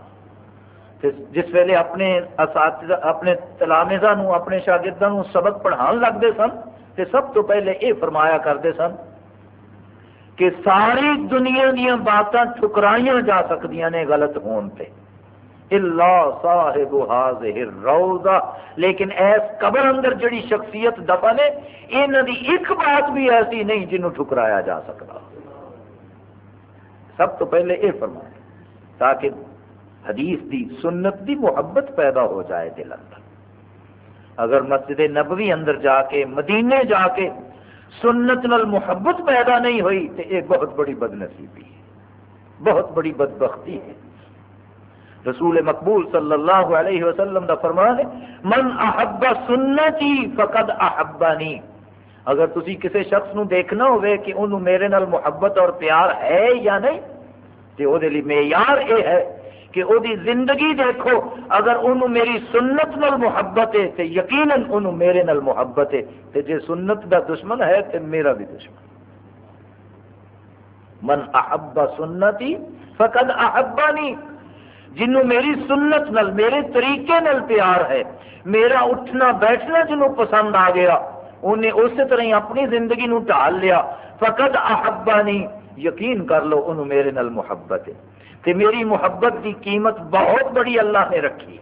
جس ویلے اپنے اساتذہ اپنے تلامزہ نو اپنے شاگردوں نو سبق پڑھان لگتے سن تو سب تو پہلے یہ فرمایا کرتے سن کہ ساری دنیا دیا باتاں ٹھکرائیاں جا سکتی نے غلط ہون پہ اللہ صاحب روزہ لیکن ایس قبر اندر جڑی شخصیت دفن ہے انہوں دی ایک بات بھی ایسی نہیں جنہوں ٹھکرایا جا سکتا۔ سب تو پہلے یہ فرمایا تاکہ حدیث دی سنت دی محبت پیدا ہو جائے دل اندر۔ اگر مسجد نبوی اندر جا کے، مدینے جا کے سنت نل محبت پیدا نہیں ہوئی، تو یہ بہت بڑی بد نصیبی ہے۔ بہت بڑی بدبختی ہے۔ رسول مقبول صلی اللہ علیہ وسلم کا فرمان ہے، من احب سنتی فقد احبانی اگر تسی کسی شخص نو دیکھنا ہوئے کہ انہوں میرے نال محبت اور پیار ہے یا نہیں تو وہ معیار یہ ہے کہ وہ زندگی دیکھو، اگر انہوں میری سنت نال محبت ہے تو یقیناً انہوں میرے نال محبت ہے تو جے سنت دا دشمن ہے تو میرا بھی دشمن۔ من احب سنتی فقد احبانی جنوں میری سنت نل، میرے طریقے نل پیار ہے۔ میرا اٹھنا بیٹھنا جنوں پسند آ گیا، انہیں اسی طرح ہی اپنی زندگی نو ٹال لیا۔ فقط احبا نہیں یقین کر لو، انہوں میرے نل محبت ہے۔ تے میری محبت کی قیمت بہت بڑی اللہ نے رکھی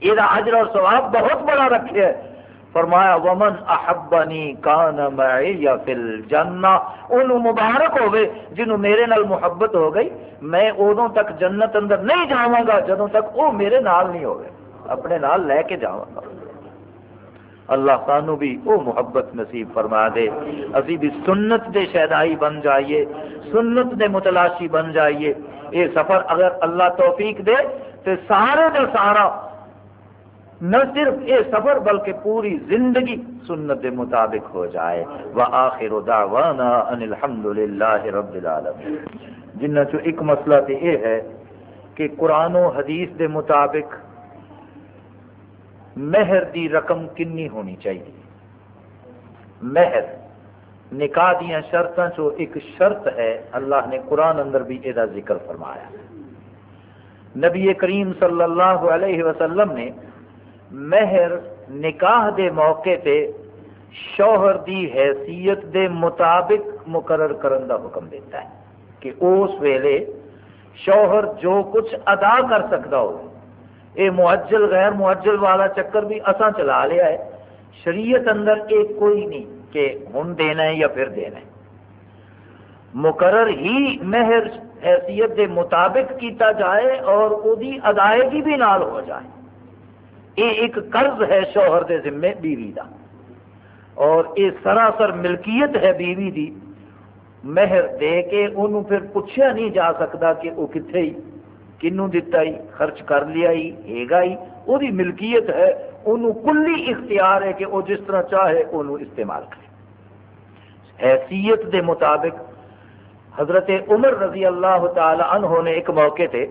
یہ اجر اور ثواب بہت بڑا رکھے ہے۔ فرمایا، ومن احبنی کان معی یا فل جنہ انہوں مبارک ہوئے، جنہوں میرے نال محبت ہو گئی، میں ادوں تک جنت اندر نہیں جاواں گا، جدوں تک وہ میرے نال نہیں ہوئے، اپنے نال لے کے جاواں گا۔ اللہ سانو بھی وہ محبت نصیب فرما دے۔ ابھی بھی سنت دے شہدائی بن جائیے، سنت دے متلاشی بن جائیے۔ یہ سفر اگر اللہ توفیق دے، تو سارے دے سارا نہ صرف یہ سفر بلکہ پوری زندگی سنت کے مطابق ہو جائے۔ وآخر دعوانا ان الحمد للہ رب العالمین۔ جنہ چو ایک مسئلہ تو یہ ہے کہ قرآن و حدیث دے مطابق مہر دی رقم کنی ہونی چاہیے۔ مہر۔ نکاح دیا شرطاں چو ایک شرط ہے۔ اللہ نے قرآن اندر بھی یہ ذکر فرمایا۔ نبی کریم صلی اللہ علیہ وسلم نے مہر نکاح دے موقع تے شوہر دی حیثیت دے مطابق مقرر کرن دا حکم دیتا ہے کہ اس ویلے شوہر جو کچھ ادا کر سکتا ہو، اے معجل غیر معجل والا چکر بھی اساں چلا لیا ہے۔ شریعت اندر ایک کوئی نہیں کہ ہن دینا ہے یا پھر دینا ہے۔ مقرر ہی مہر حیثیت دے مطابق کیتا جائے اور وہ ادائیگی بھی نال ہو جائے۔ یہ ایک قرض ہے شوہر دے ذمے بیوی دا۔ اور یہ سراسر ملکیت ہے بیوی دی۔ مہر دے کے انہوں پھر پوچھا نہیں جا سکتا کہ وہ کتنے ہی کنوں دتا ہی، خرچ کر لیا ہی ہے گا ہی۔ وہ ملکیت ہے انہوں کلی اختیار ہے کہ وہ جس طرح چاہے انہوں استعمال کرے۔ حیثیت دے مطابق حضرت عمر رضی اللہ تعالی عنہ نے ایک موقع تے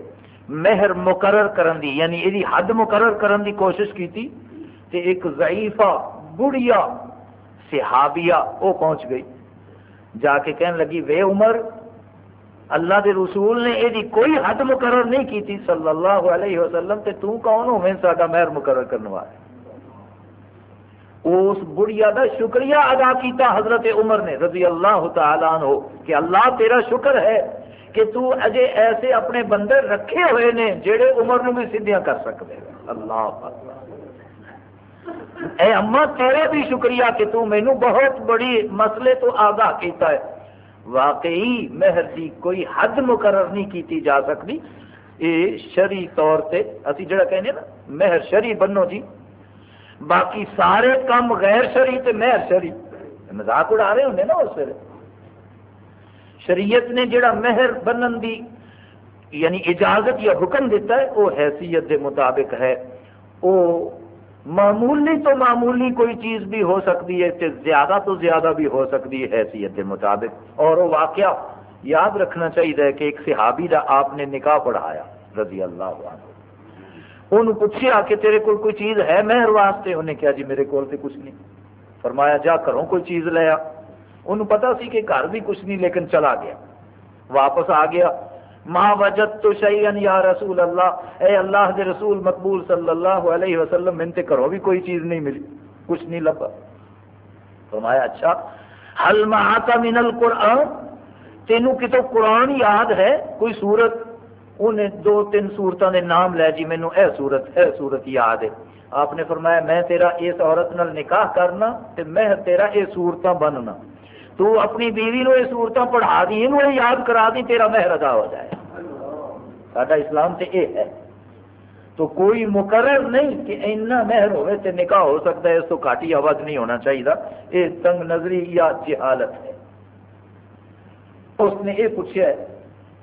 مہر مقرر کرن دی یعنی یہ حد مقرر کرن دی کوشش کی تھی تے ایک ضعیفہ، بڑھیا صحابیہ وہ پہنچ گئی۔ جا کے کہنے لگی، وے عمر، اللہ دے رسول نے یہ کوئی حد مقرر نہیں کی تھی صلی اللہ علیہ وسلم، تے تو کون ہو ساڈا مہر مقرر کرنے والے اس بڑھیا دا شکریہ ادا کیتا حضرت عمر نے، رضی اللہ تعالیٰ عنہ، کہ اللہ تیرا شکر ہے۔ کہ تو اجے ایسے اپنے بندے رکھے ہوئے نے جڑے عمر نو بھی سدھیاں کر سکتے اللہ اے اما تیرے بھی شکریہ کہ تو مینو بہت بڑی مسئلے تو آگاہ کیتا ہے۔ واقعی مہر کی کوئی حد مقرر نہیں کیتی جا سکتی یہ شری طور سے اسی جڑا کہنے نا، مہر شری بنو جی۔ باقی سارے کام غیر شری تے مہر شری مزاق اڑا رہے ہوں نا اس ویلے۔ شریعت نے جڑا مہر بنن دی یعنی اجازت یا حکم دیتا ہے، وہ حیثیت دے مطابق ہے۔ وہ معمولی تو معمولی کوئی چیز بھی ہو سکتی ہے تے زیادہ تو زیادہ بھی ہو سکتی ہے حیثیت کے مطابق۔ اور وہ واقعہ یاد رکھنا چاہیے کہ ایک صحابی دا آپ نے نکاح پڑھایا، رضی اللہ عنہ۔ انہوں پوچھا کہ تیرے کول کوئی چیز ہے مہر واسطے؟ انہیں کہا جی میرے کول تے کچھ نہیں۔ فرمایا، جا کروں کوئی چیز لیا انہوں پتا سی کہ گھر بھی کچھ نہیں، لیکن چلا گیا۔ واپس آ گیا۔ ماں وجد تو شعین یا رسول اللہ۔ اے اللہ دے رسول مقبول صلی اللہ علیہ وسلم من تے کرو بھی کوئی چیز نہیں ملی۔ کچھ نہیں لبا فرمایا اچھا۔ حل معاتا من القرآن؟ تینوں کتوں قرآن یاد ہے؟ کوئی صورت انہیں دو تین صورتوں دے نام لے جی مینو اے صورت اے صورت یاد ہے۔ آپ نے فرمایا، میں تیرا اس عورت نال نکاح کرنا، تے میں تیرا یہ صورتاں بننا۔ تو اپنی بیوی نو یہ صورتاں پڑھا دی یہ یاد کرا دی، تیرا مہر ادا ہو جائے۔ ساڈا اسلام تے اے ہے۔ تو کوئی مقرر نہیں کہ اینا مہر ہوئے تے نکاح ہو سکتا ہے، اس تو کاٹی آواز نہیں ہونا چاہیے یہ تنگ نظری یا جہالت ہے۔ اس نے یہ پوچھا ہے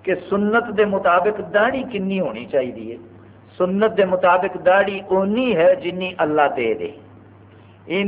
کہ سنت دے مطابق داڑھی کنی ہونی چاہیے سنت دے مطابق داڑھی اونی ہے جنی اللہ دے دے۔ یہ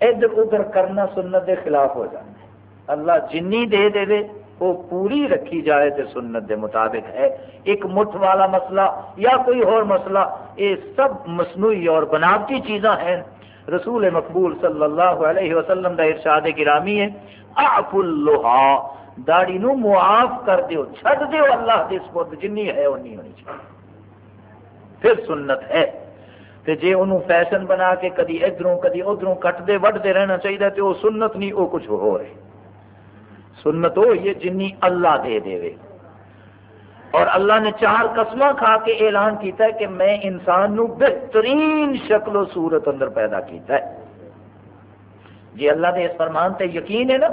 ادھر ادھر کرنا سنت دے خلاف ہو جانا ہے۔ اللہ جنی دے دے دے، وہ پوری رکھی جائے تو سنت دے مطابق ہے۔ ایک مٹھ والا مسئلہ یا کوئی اور مسئلہ، یہ سب مصنوعی اور بناوٹی چیزاں ہیں۔ رسول مقبول صلی اللہ علیہ وسلم کا ارشاد گرامی ہے آف الحا داڑی نو معاف کر دیو، چھڈ دیو اللہ کے سپرد جنی ہے اونی ہونی چاہیے۔ پھر سنت ہے۔ تے جے انہوں فیشن بنا کے کدی ادھروں کدی ادھروں کٹتے وڈتے رہنا چاہیے تو وہ سنت نہیں، وہ کچھ ہو رہے۔ سنت وہ یہ جنی اللہ دے دے وے اور اللہ نے چار قسم کھا کے اعلان کیتا ہے کہ میں انسان نو بہترین شکل و صورت اندر پیدا کیتا ہے۔ جی اللہ نے اس فرمان تے یقین ہے نا؟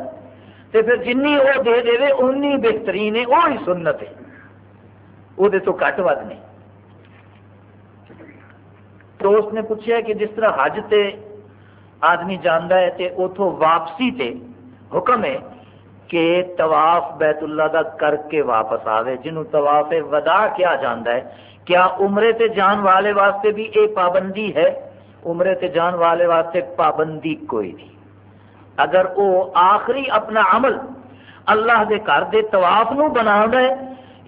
تے پھر جنی وہ دے دے وے انی بہترین ہے، وہی سنت ہے۔ وہ تو کٹ ود نہیں۔ تو اس نے پوچھا کہ جس طرح حج تے آدمی جانا ہے تے اتوں واپسی تے حکم ہے کہ طواف بیت اللہ دا کر کے واپس آوے، جنہوں طواف ودا کیا جانا ہے۔ کیا عمرے تے جان والے واسطے بھی اے پابندی ہے؟ عمرے تے جان والے واسطے پابندی کوئی نہیں۔ اگر وہ آخری اپنا عمل اللہ دے گھر دے طواف نو بنا ہے،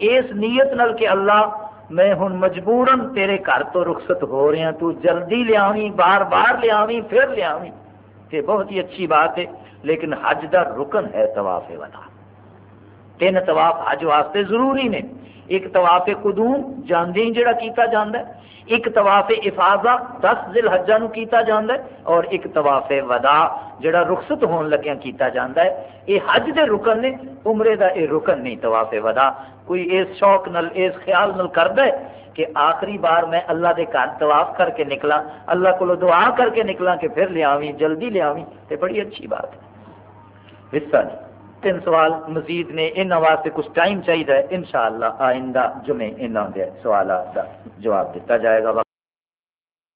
اس نیت نل کہ اللہ میں ہوں مجبورن تیرے گھر تو رخصت ہو رہا تو جلدی لیا بار بار لیا پھر لیا یہ بہت ہی اچھی بات ہے، لیکن حج دا رکن ہے طواف ودا تین طواف حج واسطے ضروری نے۔ ایک طواف قدوم جاندے ہی جڑا کیتا جاندا ہے۔ ایک طواف افاظہ دس ذل حجا نو کیتا جاندا ہے اور ایک طواف ودا جڑا رخصت ہون لگیا کیتا جاندا ہے۔ یہ حج دے رکن نے، عمرے دا اے رکن نہیں طواف ودا۔ کوئی اس شوق نل اس خیال نل کردا ہے کہ آخری بار میں اللہ دے گھر طواف کر کے نکلا اللہ کو دعا کر کے نکلا کہ پھر لیا جلدی لیا تے بڑی اچھی بات ہے۔ حصہ نہیں۔ تین سوال مزید نے انہوں واسطے کچھ ٹائم چاہیے ان شاء اللہ آئندہ جمعے انہوں دے سوالات کا جواب دیتا جائے گا۔